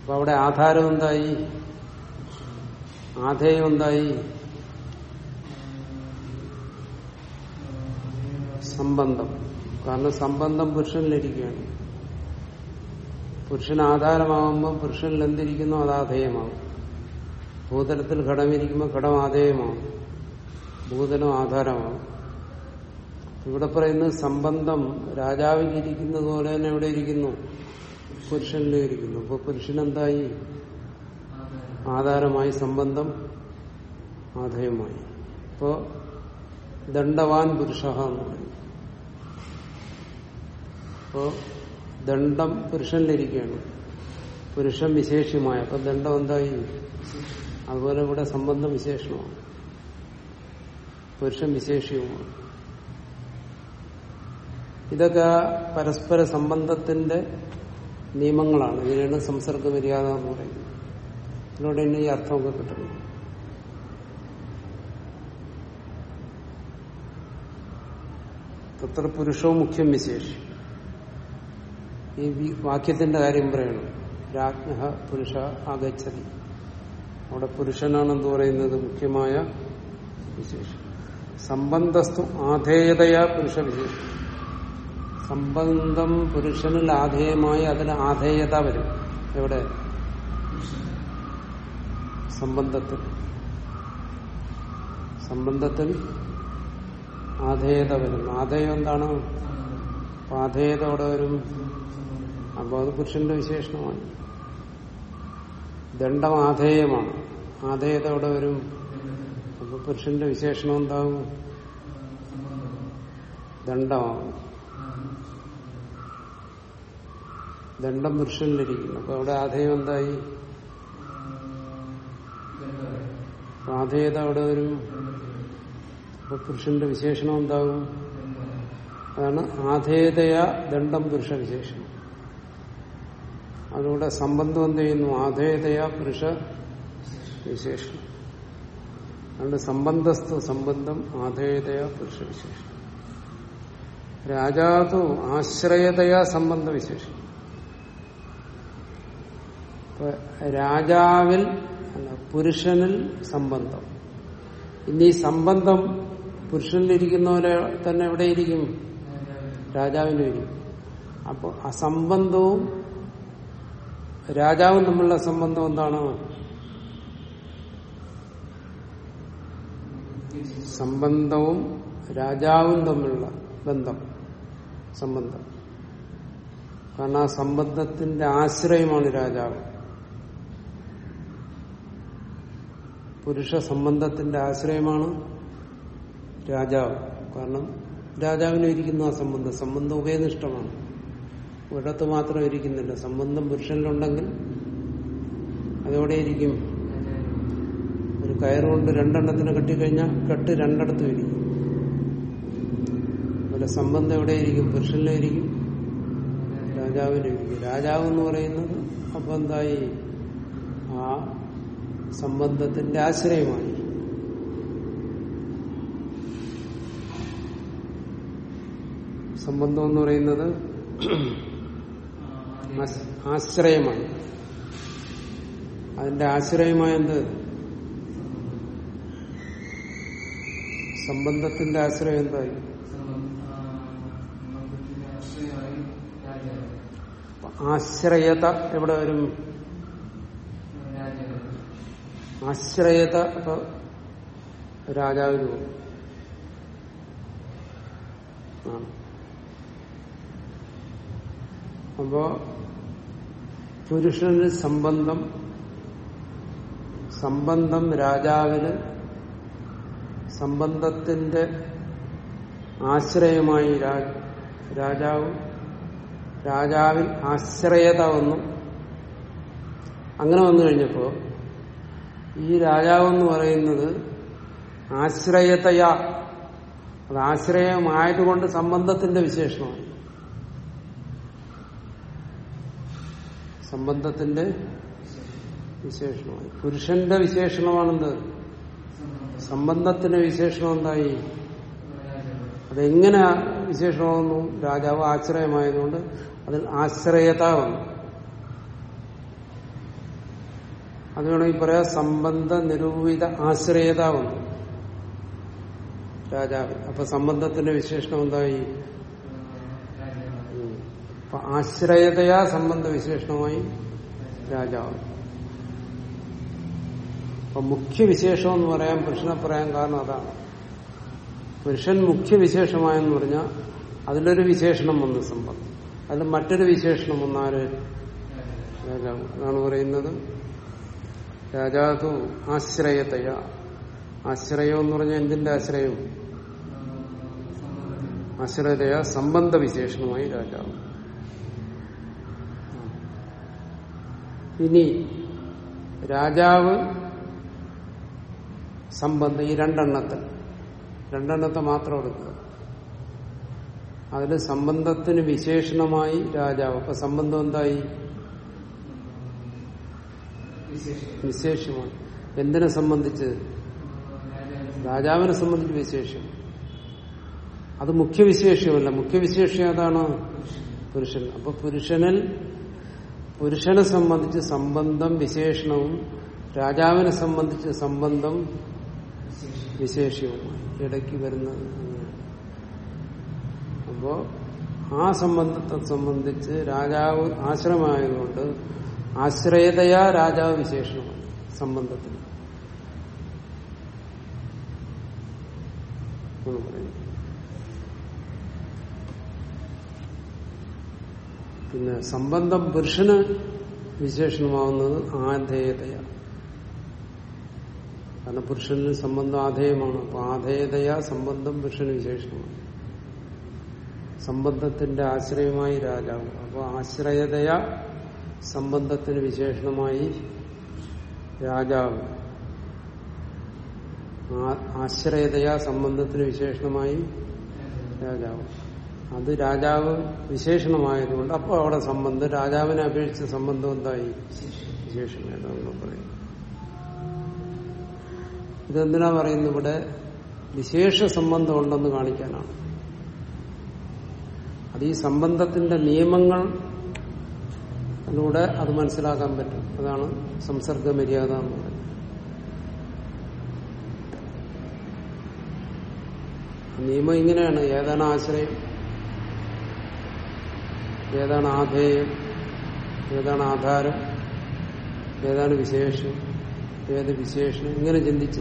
അപ്പൊ അവിടെ ആധാരം എന്തായി? ആധേയം എന്തായി? സംബന്ധം. കാരണം സംബന്ധം പുരുഷനിലിരിക്കുകയാണ്. പുരുഷൻ ആധാരമാകുമ്പോൾ പുരുഷനിൽ എന്തിരിക്കുന്നു അത് ആധേയമാകും ഭൂതലത്തിൽ ഘടമിരിക്കുമ്പോൾ ഘടം ആധേയമാകും ഭൂതലം ആധാരമാകും ഇവിടെ പറയുന്നത് സംബന്ധം രാജാവിലിരിക്കുന്നത് പോലെ തന്നെ എവിടെ ഇരിക്കുന്നു. പുരുഷനിലും ഇരിക്കുന്നു അപ്പോൾ പുരുഷൻ എന്തായി ആധാരമായി. സംബന്ധം ആധേയമായി. ഇപ്പോ ദണ്ഡവാൻ പുരുഷ എന്ന് അപ്പോ ദണ്ഡം പുരുഷനിലിരിക്കുകയാണ്. പുരുഷൻ വിശേഷ്യമായ. അപ്പൊ ദണ്ഡം എന്തായി? അതുപോലെ ഇവിടെ സംബന്ധം വിശേഷണമാണ് പുരുഷൻ വിശേഷ്യവുമാണ് ഇതൊക്കെ പരസ്പര സംബന്ധത്തിന്റെ നിയമങ്ങളാണ്. ഇതിനാണ് സംസർഗ മര്യാദ എന്ന് പറയുന്നത്. ഇതിലൂടെ തന്നെ ഈ അർത്ഥമൊക്കെ കിട്ടുന്നു. തത്ര പുരുഷവും മുഖ്യം വിശേഷം. ഈ വാക്യത്തിന്റെ കാര്യം പറയണം. രാജ്ഞ പുരുഷ ആഗച്ഛതി. അവിടെ പുരുഷനാണെന്ന് പറയുന്നത് മുഖ്യമായ വിശേഷം. സംബന്ധസ്തു ആധേയതയാ പുരുഷ വിശേഷം. സംബന്ധം പുരുഷനിൽ ആധേയമായി അതിന് ആധേയത വരും. എവിടെ? സംബന്ധത്തിൽ. സംബന്ധത്തിൽ ആധേയത വരും. ആധേയം എന്താണ്? ആധേയത അവിടെ വരും? അപ്പൊ അത് പുരുഷന്റെ വിശേഷണമാണ് ദണ്ഡം ആധേയമാണ്. ആധേയത അവിടെ വരും. അപ്പൊ പുരുഷന്റെ വിശേഷണം എന്താകും? ദണ്ഡമാകും ദണ്ഡം പുരുഷനിലിരിക്കുന്നു. അപ്പൊ അവിടെ ആധേയം എന്തായി? ആധേയത അവിടെ വരും. അപ്പൊ പുരുഷന്റെ വിശേഷണം എന്താകും? അതാണ് ആധേയതയ ദണ്ഡം പുരുഷ വിശേഷണം. അതിലൂടെ സംബന്ധം എന്ത് ചെയ്യുന്നു? ആധേയതയ പുരുഷ വിശേഷം അതുകൊണ്ട് സംബന്ധസ്ഥ സംബന്ധം ആധേയതയ പുരുഷ വിശേഷം രാജാതു ആശ്രയതയാ സംബന്ധ വിശേഷം രാജാവിൽ അല്ല പുരുഷനിൽ സംബന്ധം. ഇനി സംബന്ധം പുരുഷനിലിരിക്കുന്നവരെ തന്നെ എവിടെയിരിക്കും രാജാവിനും ഇരിക്കും. അപ്പോൾ അസംബന്ധവും രാജാവും തമ്മിലുള്ള സംബന്ധം എന്താണ്? സംബന്ധവും രാജാവും തമ്മിലുള്ള ബന്ധം സംബന്ധം. കാരണം ആ സംബന്ധത്തിന്റെ ആശ്രയമാണ് രാജാവ്. പുരുഷ സംബന്ധത്തിന്റെ ആശ്രയമാണ് രാജാവ്. കാരണം രാജാവിനെ ഇരിക്കുന്ന ആ സംബന്ധം സംബന്ധം ഉഭയനിഷ്ഠമാണ്. ഒരിടത്ത് മാത്രം ഇരിക്കുന്നില്ല. സംബന്ധം പുരുഷനിലുണ്ടെങ്കിൽ അതെവിടെ ഇരിക്കും. ഒരു കയറുകൊണ്ട് രണ്ടെണ്ണത്തിന് കെട്ടിക്കഴിഞ്ഞാൽ കെട്ട് രണ്ടിടത്തും ഇരിക്കും. അതുപോലെ സംബന്ധം എവിടെയിരിക്കും പുരുഷനിലായിരിക്കും രാജാവിനിരിക്കും രാജാവ് എന്ന് പറയുന്നത് അപ്പൊ എന്തായി ആ സംബന്ധത്തിന്റെ ആശ്രയമായി. സംബന്ധം എന്ന് പറയുന്നത് ആശ്രയമാണ് അതിന്റെ ആശ്രയമായ എന്ത്? സംബന്ധത്തിന്റെ ആശ്രയം എന്തായി? ആശ്രയത എവിടെ വരും? ആശ്രയത ഇപ്പൊ രാജാവിന് പോകും. അപ്പോ പുരുഷന് സംബന്ധം സംബന്ധം രാജാവിന് സംബന്ധത്തിന്റെ ആശ്രയമായി രാജാവ് രാജാവിൽ ആശ്രയത വന്നു. അങ്ങനെ വന്നു കഴിഞ്ഞപ്പോ ഈ രാജാവെന്ന് പറയുന്നത് ആശ്രയതയാ. അത് ആശ്രയമായതുകൊണ്ട് സംബന്ധത്തിന്റെ വിശേഷണമാണ് സംബന്ധത്തിന്റെ വിശേഷണമായി. പുരുഷന്റെ വിശേഷണമാണെന്ത്? സംബന്ധത്തിന്റെ വിശേഷണം എന്തായി? അതെങ്ങനെ വിശേഷമാകുന്നു രാജാവ് ആശ്രയമായതുകൊണ്ട് അതിൽ ആശ്രയത വന്നു. അത് വേണമെങ്കിൽ പറയാം സംബന്ധ നിരൂപിത ആശ്രയത വന്നു. രാജാവ്. അപ്പൊ സംബന്ധത്തിന്റെ വിശേഷണം എന്തായി. അപ്പൊ ആശ്രയതയാ സംബന്ധ വിശേഷണമായി രാജാവ്. അപ്പൊ മുഖ്യ വിശേഷം എന്ന് പറയാൻ പുരുഷനെ പറയാൻ കാരണം അതാണ്. പുരുഷൻ മുഖ്യ വിശേഷമായെന്ന് പറഞ്ഞാൽ അതിലൊരു വിശേഷണം വന്ന് സംബന്ധം അതിൽ മറ്റൊരു വിശേഷണം വന്നാൽ രാജാവ്. അതാണ് പറയുന്നത്. രാജാതു ആശ്രയതയ. ആശ്രയം എന്ന് പറഞ്ഞാൽ എന്തിന്റെ ആശ്രയം? ആശ്രയതയ സംബന്ധ വിശേഷണമായി രാജാവ്. ഇനി രാജാവ് സംബന്ധം ഈ രണ്ടെണ്ണത്തിൽ രണ്ടെണ്ണത്തെ മാത്രം എടുക്കുക. അതിൽ സംബന്ധത്തിന് വിശേഷണമായി രാജാവ്. അപ്പൊ സംബന്ധം എന്തായി? വിശേഷമാണ്. എന്തിനെ സംബന്ധിച്ച്? രാജാവിനെ സംബന്ധിച്ച് വിശേഷം. അത് മുഖ്യവിശേഷമല്ല. മുഖ്യവിശേഷം ഏതാണ്? പുരുഷൻ. അപ്പൊ പുരുഷനിൽ പുരുഷനെ സംബന്ധിച്ച് സംബന്ധം വിശേഷണവും രാജാവിനെ സംബന്ധിച്ച് സംബന്ധം വിശേഷവും ഇടയ്ക്ക് വരുന്നത്. അപ്പോ ആ സംബന്ധത്തെ സംബന്ധിച്ച് രാജാവ് ആശ്രമമായതുകൊണ്ട് ആശ്രയതയാ രാജാവ് വിശേഷണമാണ് സംബന്ധത്തിന് പറയുന്നു പിന്നെ സംബന്ധം പുരുഷന് വിശേഷണമാവുന്നത് ആധേയതയ. കാരണം പുരുഷന് സംബന്ധം ആധേയമാണ്. അപ്പൊ ആധേയതയ സംബന്ധം പുരുഷന് വിശേഷണമാണ് സംബന്ധത്തിന്റെ ആശ്രയമായി രാജാവ്. അപ്പോൾ ആശ്രയതയ സംബന്ധത്തിന് വിശേഷണമായി രാജാവ്. ആശ്രയതയ സംബന്ധത്തിന് വിശേഷണമായി രാജാവ്. അത് രാജാവ് വിശേഷണമായതുകൊണ്ട് അപ്പോൾ അവിടെ സംബന്ധം രാജാവിനെ അപേക്ഷിച്ച് സംബന്ധം എന്തായി? വിശേഷണമായതാണ് പറയും. ഇതെന്തിനാ പറയുന്നത് ഇവിടെ? വിശേഷ സംബന്ധം ഉണ്ടെന്ന് കാണിക്കാനാണ്. അത് ഈ സംബന്ധത്തിന്റെ നിയമങ്ങൾ അതിലൂടെ അത് മനസ്സിലാക്കാൻ പറ്റും. അതാണ് സംസർഗ മര്യാദ എന്ന് പറയുന്നത്. നിയമം ഇങ്ങനെയാണ്. ഏതാണ് ആശ്രയം? ഏതാണ് ആധേയം? ഏതാണ് ആധാരം? ഏതാണ് വിശേഷം? ഏത് വിശേഷം? ഇങ്ങനെ ചിന്തിച്ച്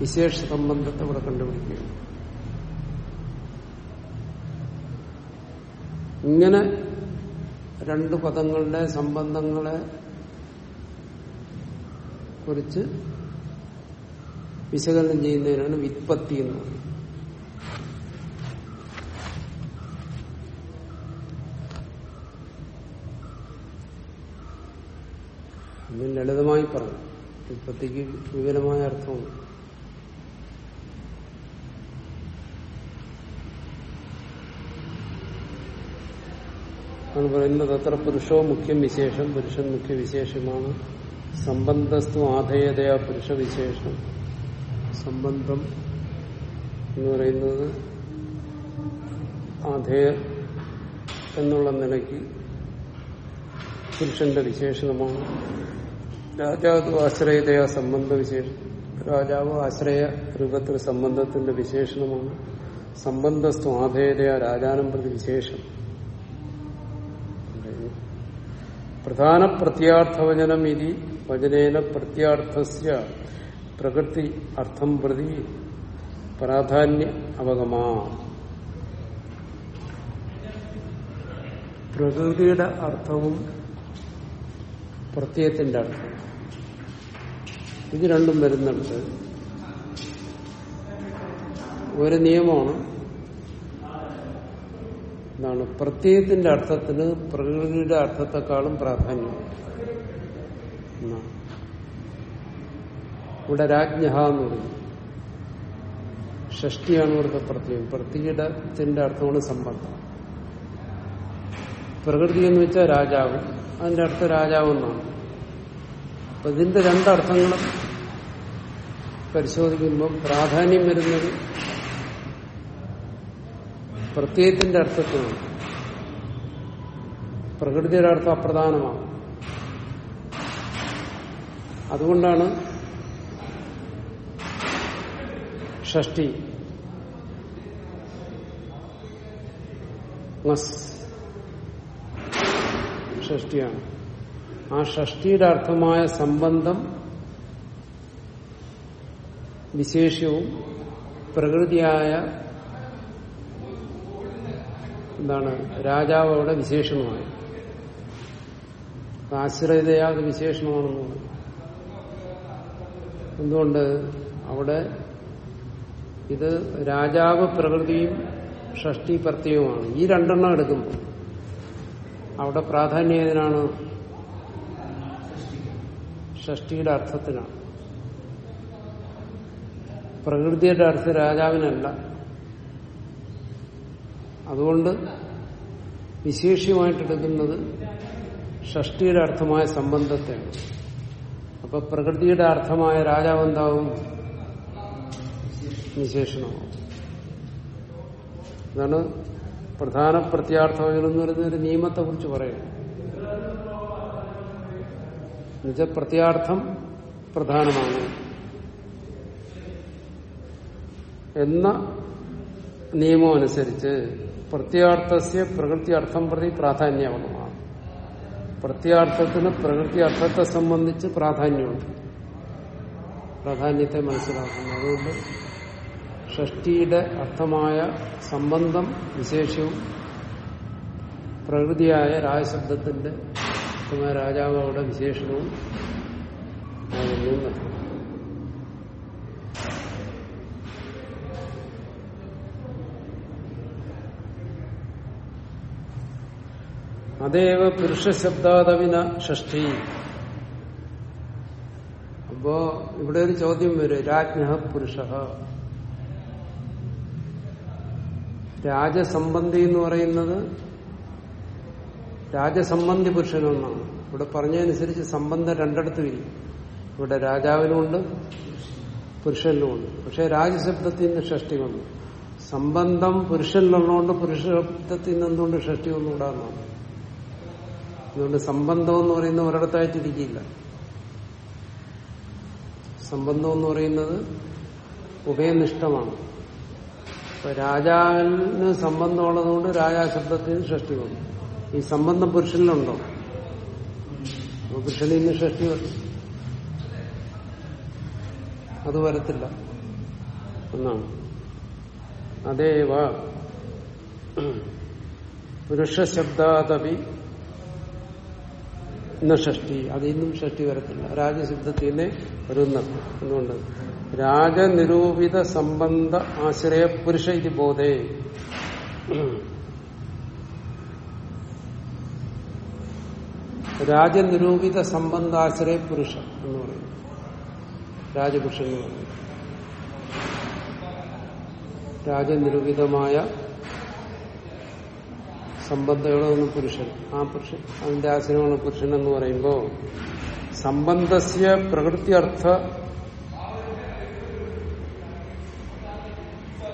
വിശേഷ സംബന്ധത്തെ ഇവിടെ കണ്ടുപിടിക്കുകയാണ്. ഇങ്ങനെ രണ്ട് പദങ്ങളുടെ സംബന്ധങ്ങളെ കുറിച്ച് വിശകലനം ചെയ്യുന്നതിനാണ് വിത്പത്തി എന്ന് പറയുന്നത്. അത് ലളിതമായി പറഞ്ഞു. വിത്പത്തിക്ക് വിപുലമായ അർത്ഥമുണ്ട് ആണ് പറയുന്നത് അത്ര പുരുഷോ മുഖ്യം വിശേഷം പുരുഷൻ മുഖ്യ വിശേഷമാണ്. സംബന്ധസ്തു ആധേയതയാ പുരുഷ വിശേഷം. സംബന്ധം എന്ന് പറയുന്നത് ആധേയ എന്നുള്ള നിലയ്ക്ക് പുരുഷന്റെ വിശേഷണമാണ്. രാജാവ് ആശ്രയതയ സംബന്ധ വിശേഷം രാജാവ് ആശ്രയ രൂപത്തിൽ സംബന്ധത്തിന്റെ വിശേഷണമാണ്. സംബന്ധ സ്വാധേയതയ രാജാനം പ്രതി വിശേഷം. പ്രധാന പ്രത്യാർത്ഥവചനം ഇതി വചനേന പ്രത്യാർത്ഥസ്യ പ്രകൃതി അർത്ഥം പ്രതി പ്രാധാന്യ അവഗമാ. പ്രകൃതിയുടെ അർത്ഥവും പ്രത്യയത്തിന്റെ അർത്ഥം. ഇത് രണ്ടും വരുന്നുണ്ട്. ഒരു നിയമമാണ്. എന്താണ് പ്രത്യയത്തിന്റെ അർത്ഥത്തിന് പ്രകൃതിയുടെ അർത്ഥത്തെക്കാളും പ്രാധാന്യം. ഇവിടെ രാജ്ഞ എന്ന് പറയും ഷഷ്ടിയാണ് ഇവിടുത്തെ പ്രത്യയം. പ്രത്യയത്തിന്റെ അർത്ഥമാണ് സമ്പർക്കം പ്രകൃതി എന്ന് വെച്ചാൽ രാജാവ്. അതിന്റെ അർത്ഥം രാജാവ് എന്നാണ് അപ്പൊ ഇതിന്റെ രണ്ടർത്ഥങ്ങളും പരിശോധിക്കുമ്പോൾ പ്രാധാന്യം വരുന്നത് പ്രത്യയത്തിന്റെ അർത്ഥത്തിനാണ് പ്രകൃതിയുടെ അർത്ഥം അപ്രധാനമാണ്. അതുകൊണ്ടാണ് ഷഷ്ടി. ngസ് ഷഷ്ടിയാണ്. ആ ഷഷ്ടിയുടെ അർത്ഥമായ സംബന്ധം വിശേഷവും പ്രകൃതിയായ എന്താണ് രാജാവ് അവിടെ വിശേഷണമായി ആശ്രയതയാത് വിശേഷണമാണെന്ന് എന്തുകൊണ്ട് അവിടെ ഇത് രാജാവ് പ്രകൃതിയും ഷഷ്ടി പ്രത്യയവുമാണ്. ഈ രണ്ടെണ്ണം എടുക്കുമ്പോൾ അവിടെ പ്രാധാന്യം ഏതിനാണ്? ഷഷ്ടിയുടെ അർത്ഥത്തിനാണ്. പ്രകൃതിയുടെ അർത്ഥ രാജാവിനല്ല. അതുകൊണ്ട് വിശേഷ്യമായിട്ടെടുക്കുന്നത് ഷഷ്ടിയുടെ അർത്ഥമായ സംബന്ധത്തെയാണ്. അപ്പൊ പ്രകൃതിയുടെ അർത്ഥമായ രാജാവ് എന്താവും വിശേഷണമാവും. അതാണ് പ്രധാന പ്രത്യാർത്ഥം എന്ന് പറയുന്ന ഒരു നിയമത്തെ കുറിച്ച് പറയുന്നു എന്നുവെച്ചാൽ പ്രത്യാർത്ഥം പ്രധാനമാണ്. എന്ന നിയമം അനുസരിച്ച് പ്രത്യാർത്ഥസ്യ പ്രകൃതി അർത്ഥം പ്രതി പ്രാധാന്യമാണ് പ്രത്യാർത്ഥത്തിന് പ്രകൃതി അർത്ഥത്തെ സംബന്ധിച്ച് പ്രാധാന്യമുണ്ട്. പ്രാധാന്യത്തെ മനസ്സിലാക്കുന്നു അതുകൊണ്ട് ഷഷ്ടിയുടെ അർത്ഥമായ സംബന്ധം വിശേഷവും പ്രകൃതിയായ രാജശബ്ദത്തിന്റെ രാജാവ് അവിടെ വിശേഷണവും അതേവ പുരുഷശബ്ദാദവിന ഷഷ്ടി അപ്പോ ഇവിടെ ഒരു ചോദ്യം വരും രാജ്ഞ പുരുഷ. രാജസംബന്ധി എന്ന് പറയുന്നത് രാജസംബന്ധി പുരുഷനെന്നാണ്. ഇവിടെ പറഞ്ഞതനുസരിച്ച് സംബന്ധം രണ്ടിടത്തും ഇല്ല. ഇവിടെ രാജാവിനുമുണ്ട് പുരുഷനിലുമുണ്ട്. പക്ഷെ രാജശബ്ദത്തിൽ നിന്ന് ഷഷ്ടി വന്നു. സംബന്ധം പുരുഷനിലുള്ളതുകൊണ്ട് പുരുഷശബ്ദത്തിൽ നിന്ന് എന്തുകൊണ്ട് ഷഷ്ടി വന്നുകൂടാന്നാണ് അതുകൊണ്ട് സംബന്ധം എന്ന് പറയുന്ന ഒരിടത്തായിട്ടിരിക്കില്ല. സംബന്ധം എന്ന് പറയുന്നത് ഉഭയനിഷ്ഠമാണ്. രാജാവിന് സംബന്ധമുള്ളതുകൊണ്ട് രാജാശബ്ദത്തിന് ഷഷ്ടി വന്നു. ഈ സംബന്ധം പുരുഷനിലുണ്ടോ? പുരുഷനിൽ നിന്ന് ഷഷ്ടി വന്നു. അത് വരത്തില്ല. എന്നാണ് അതേവ പുരുഷശബ്ദാതപി ഷഷ്ടി അതിന്നും ഷഷ്ടി വരത്തില്ല. രാജശബ്ദത്തിൽ തന്നെ വരുന്നത് എന്തുകൊണ്ട്? രാജനിരൂപിത സംബന്ധ ആശ്രയ പുരുഷ ഇത് ബോധേ. രാജനിരൂപിത സംബന്ധാശ്രയ പുരുഷ എന്ന് പറയും. രാജപുരുഷൻ എന്ന് പറയും രാജനിരൂപിതമായ സംബന്ധയോടൊന്ന് പുരുഷൻ ആ പുരുഷൻ അതിന്റെ ആശ്രയമാണ് പുരുഷൻ എന്ന് പറയുമ്പോൾ സംബന്ധസ്യ പ്രകൃതി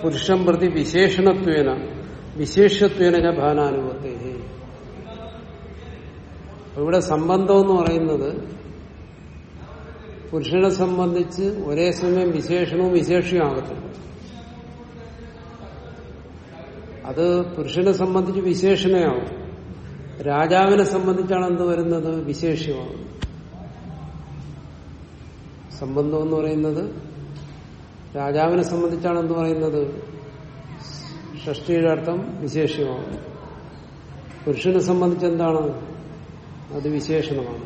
പുരുഷൻ പ്രതി വിശേഷണത്വേന വിശേഷത്വേന ഞാൻ ഭാനാനുഭവത്തെ. ഇവിടെ സംബന്ധം എന്ന് പറയുന്നത് പുരുഷനെ സംബന്ധിച്ച് ഒരേ സമയം വിശേഷണവും വിശേഷവും ആകത്തില്ല. അത് പുരുഷനെ സംബന്ധിച്ച് വിശേഷണയാവും. രാജാവിനെ സംബന്ധിച്ചാണ് എന്ത് വരുന്നത്? വിശേഷമാണ് സംബന്ധം എന്ന് പറയുന്നത് രാജാവിനെ സംബന്ധിച്ചാണ് എന്ത് പറയുന്നത്? ഷഷ്ടിയുടെ അർത്ഥം വിശേഷമാണ് പുരുഷനെ സംബന്ധിച്ച് എന്താണ്? അത് വിശേഷണമാണ്.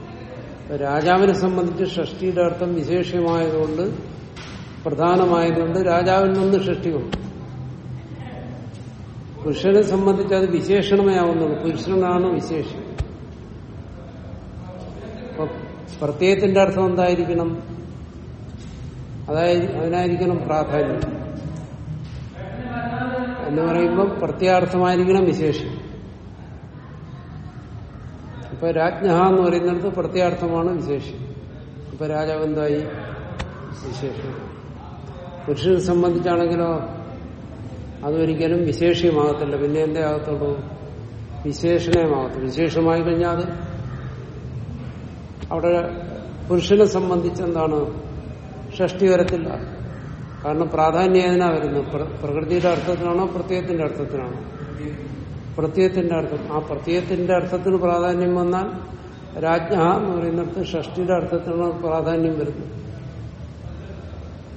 രാജാവിനെ സംബന്ധിച്ച് ഷഷ്ടിയുടെ അർത്ഥം വിശേഷമായതുകൊണ്ട് പ്രധാനമായതുകൊണ്ട് രാജാവിൽ നിന്ന് ഷഷ്ടി പുരുഷനെ സംബന്ധിച്ച് അത് വിശേഷണമേ ആവുന്നുള്ളൂ പുരുഷനാണ് വിശേഷം. പ്രത്യയത്തിന്റെ അർത്ഥം എന്തായിരിക്കണം? അതായത് അതിനായിരിക്കണം പ്രാധാന്യം. എന്ന് പറയുമ്പോൾ പ്രത്യാർത്ഥമായിരിക്കണം വിശേഷം. ഇപ്പൊ രാജ്ഞ എന്ന് പറയുന്നിടത്ത് പ്രത്യാർത്ഥമാണ് വിശേഷം. അപ്പൊ രാജാവ് എന്തായി? വിശേഷം. പുരുഷനെ സംബന്ധിച്ചാണെങ്കിലോ അതൊരിക്കലും വിശേഷ്യമാകത്തില്ല പിന്നെ എന്തേ ആകത്തുള്ളൂ? വിശേഷണമാകത്തുള്ളൂ. വിശേഷമായി കഴിഞ്ഞാൽ അവിടെ പുരുഷനെ സംബന്ധിച്ച് എന്താണ്? ഷഷ്ടി വരത്തില്ല കാരണം പ്രാധാന്യം ഏതിനാ വരുന്നത്? പ്രകൃതിയുടെ അർത്ഥത്തിനാണോ പ്രത്യയത്തിന്റെ അർത്ഥത്തിനാണോ പ്രത്യയത്തിന്റെ അർത്ഥം. ആ പ്രത്യയത്തിന്റെ അർത്ഥത്തിന് പ്രാധാന്യം വന്നാൽ രാജ്ഞ എന്ന് പറയുന്നിടത്ത് ഷഷ്ടിയുടെ അർത്ഥത്തിനാണ് പ്രാധാന്യം വരുന്നത്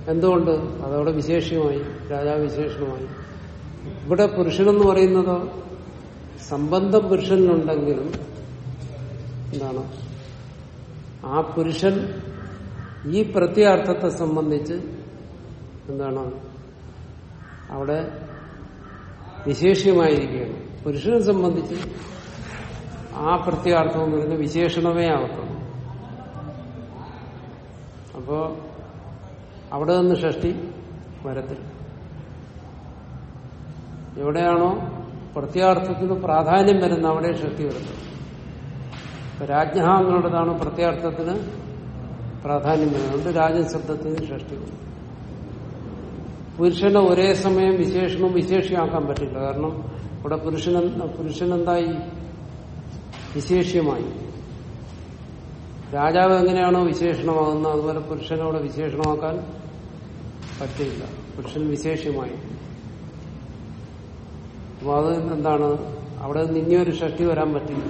എന്തുകൊണ്ട്? അതവിടെ വിശേഷമായി രാജാവിശേഷമായി. ഇവിടെ പുരുഷനെന്ന് പറയുന്നതോ സംബന്ധം പുരുഷനുണ്ടെങ്കിലും എന്താണ്? ആ പുരുഷൻ ഈ പ്രത്യാർത്ഥത്തെ സംബന്ധിച്ച് എന്താണ്? അവിടെ വിശേഷ്യമായിരിക്കുകയാണ്. പുരുഷനെ സംബന്ധിച്ച് ആ പ്രത്യാർത്ഥം എന്ന് പറയുന്നത് വിശേഷണമേ ആകത്തുള്ളൂ അപ്പോ അവിടെ നിന്ന് ഷഷ്ടി വരത്തില്ല. എവിടെയാണോ പ്രത്യാർത്ഥത്തിന് പ്രാധാന്യം വരുന്ന അവിടെ ഷഷ്ടി വരുന്നത് രാജ്ഞഹ രാജ്ഞ എന്നുള്ളതാണ് പ്രത്യാർത്ഥത്തിന് പ്രാധാന്യം അതുകൊണ്ട് രാജശബ്ദത്തിന് ഷഷ്ടി വരും പുരുഷനെ ഒരേ സമയം വിശേഷണം വിശേഷിയാക്കാൻ പറ്റില്ല. കാരണം ഇവിടെ പുരുഷൻ പുരുഷനെന്തായി? വിശേഷ്യമായി. രാജാവ് എങ്ങനെയാണോ വിശേഷണമാകുന്നത് അതുപോലെ പുരുഷനവിടെ വിശേഷണമാക്കാൻ പറ്റില്ല. പുരുഷൻ വിശേഷ്യമായി. അപ്പൊ അത് എന്താണ്? അവിടെ നിന്നിയൊരു ഷഷ്ടി വരാൻ പറ്റില്ല.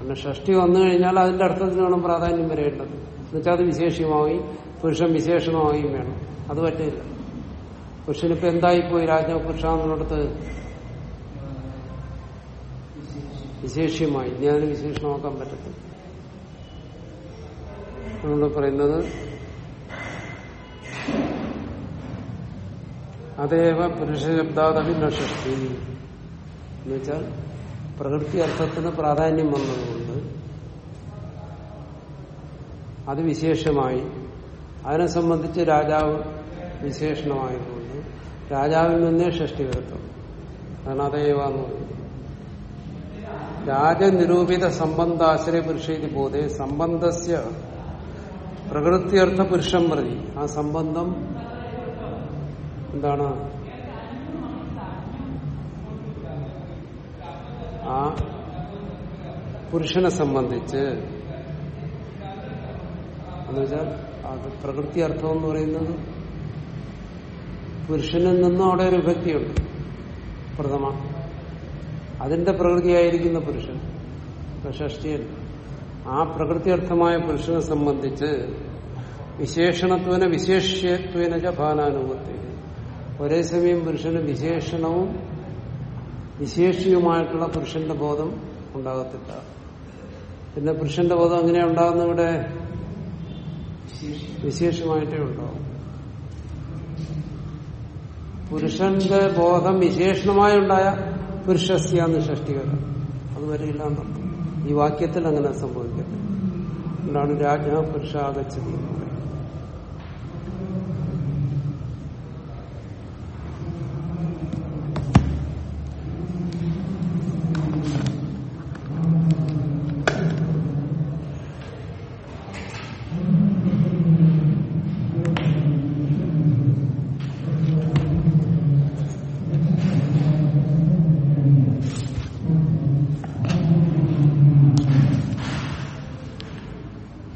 പിന്നെ ഷഷ്ടി വന്നു കഴിഞ്ഞാൽ അതിന്റെ അർത്ഥത്തിന് വേണം പ്രാധാന്യം വരേണ്ടത്. എന്നുവെച്ചാൽ അത് വിശേഷമായി പുരുഷൻ വിശേഷണമായും വേണം. അത് പറ്റില്ല. പുരുഷനിപ്പോ എന്തായിപ്പോയി? രാജപുരുഷ എന്നുള്ളിടത്ത് വിശേഷ്യമായി ഇനി അതിന് വിശേഷമാക്കാൻ പറ്റത്തില്ല. നമ്മൾ പറയുന്നത് അതേവ പുരുഷശബ്ദാദവി നഷഷ്ടി എന്നുവെച്ചാൽ പ്രകൃതി അർത്ഥത്തിന് പ്രാധാന്യം വന്നതുകൊണ്ട്. അത് വിശേഷമായി. അതിനെ സംബന്ധിച്ച് രാജാവ് വിശേഷണമായതുകൊണ്ട് രാജാവിൽ നിന്നേ ഷഷ്ടി വരുത്തും. അതാണ് അതേവ എന്ന് പറയുന്നത് രാജനിരൂപിത സംബന്ധാശ്രയ പുരുഷേതി പോതെ സംബന്ധസ്യ പ്രകൃത്യർത്ഥ പുരുഷം പ്രതി. ആ സംബന്ധം എന്താണ്? ആ പുരുഷനെ സംബന്ധിച്ച് എന്നുവെച്ചാൽ അത് പ്രകൃതി അർത്ഥം എന്ന് പറയുന്നത് പുരുഷനിൽ നിന്നും അവിടെ ഒരു വ്യക്തിയുണ്ട് പ്രഥമ. അതിന്റെ പ്രകൃതിയായിരിക്കുന്ന പുരുഷൻ ഷഷ്ടിയല്ല ആ പ്രകൃതി അർത്ഥമായ പുരുഷനെ സംബന്ധിച്ച് വിശേഷണത്വന വിശേഷ്യത്വന ച ഭാനാനുഭവത്തിൽ ഒരേ സമയം പുരുഷന് വിശേഷണവും വിശേഷിയുമായിട്ടുള്ള പുരുഷന്റെ ബോധം ഉണ്ടാകത്തില്ല. പിന്നെ പുരുഷന്റെ ബോധം എങ്ങനെയാ ഉണ്ടാകുന്ന ഇവിടെ? വിശേഷമായിട്ടേ ഉണ്ടാവും പുരുഷന്റെ ബോധം വിശേഷണമായി ഉണ്ടായ പുരുഷസ്യാന്ന് ഷഷ്ടികര അത് വരില്ല എന്നർത്ഥം ഈ വാക്യത്തിൽ അങ്ങനെ സംഭവിക്കത്തില്ല. എന്താണ് രാജ എന്ന് പറയുന്നത്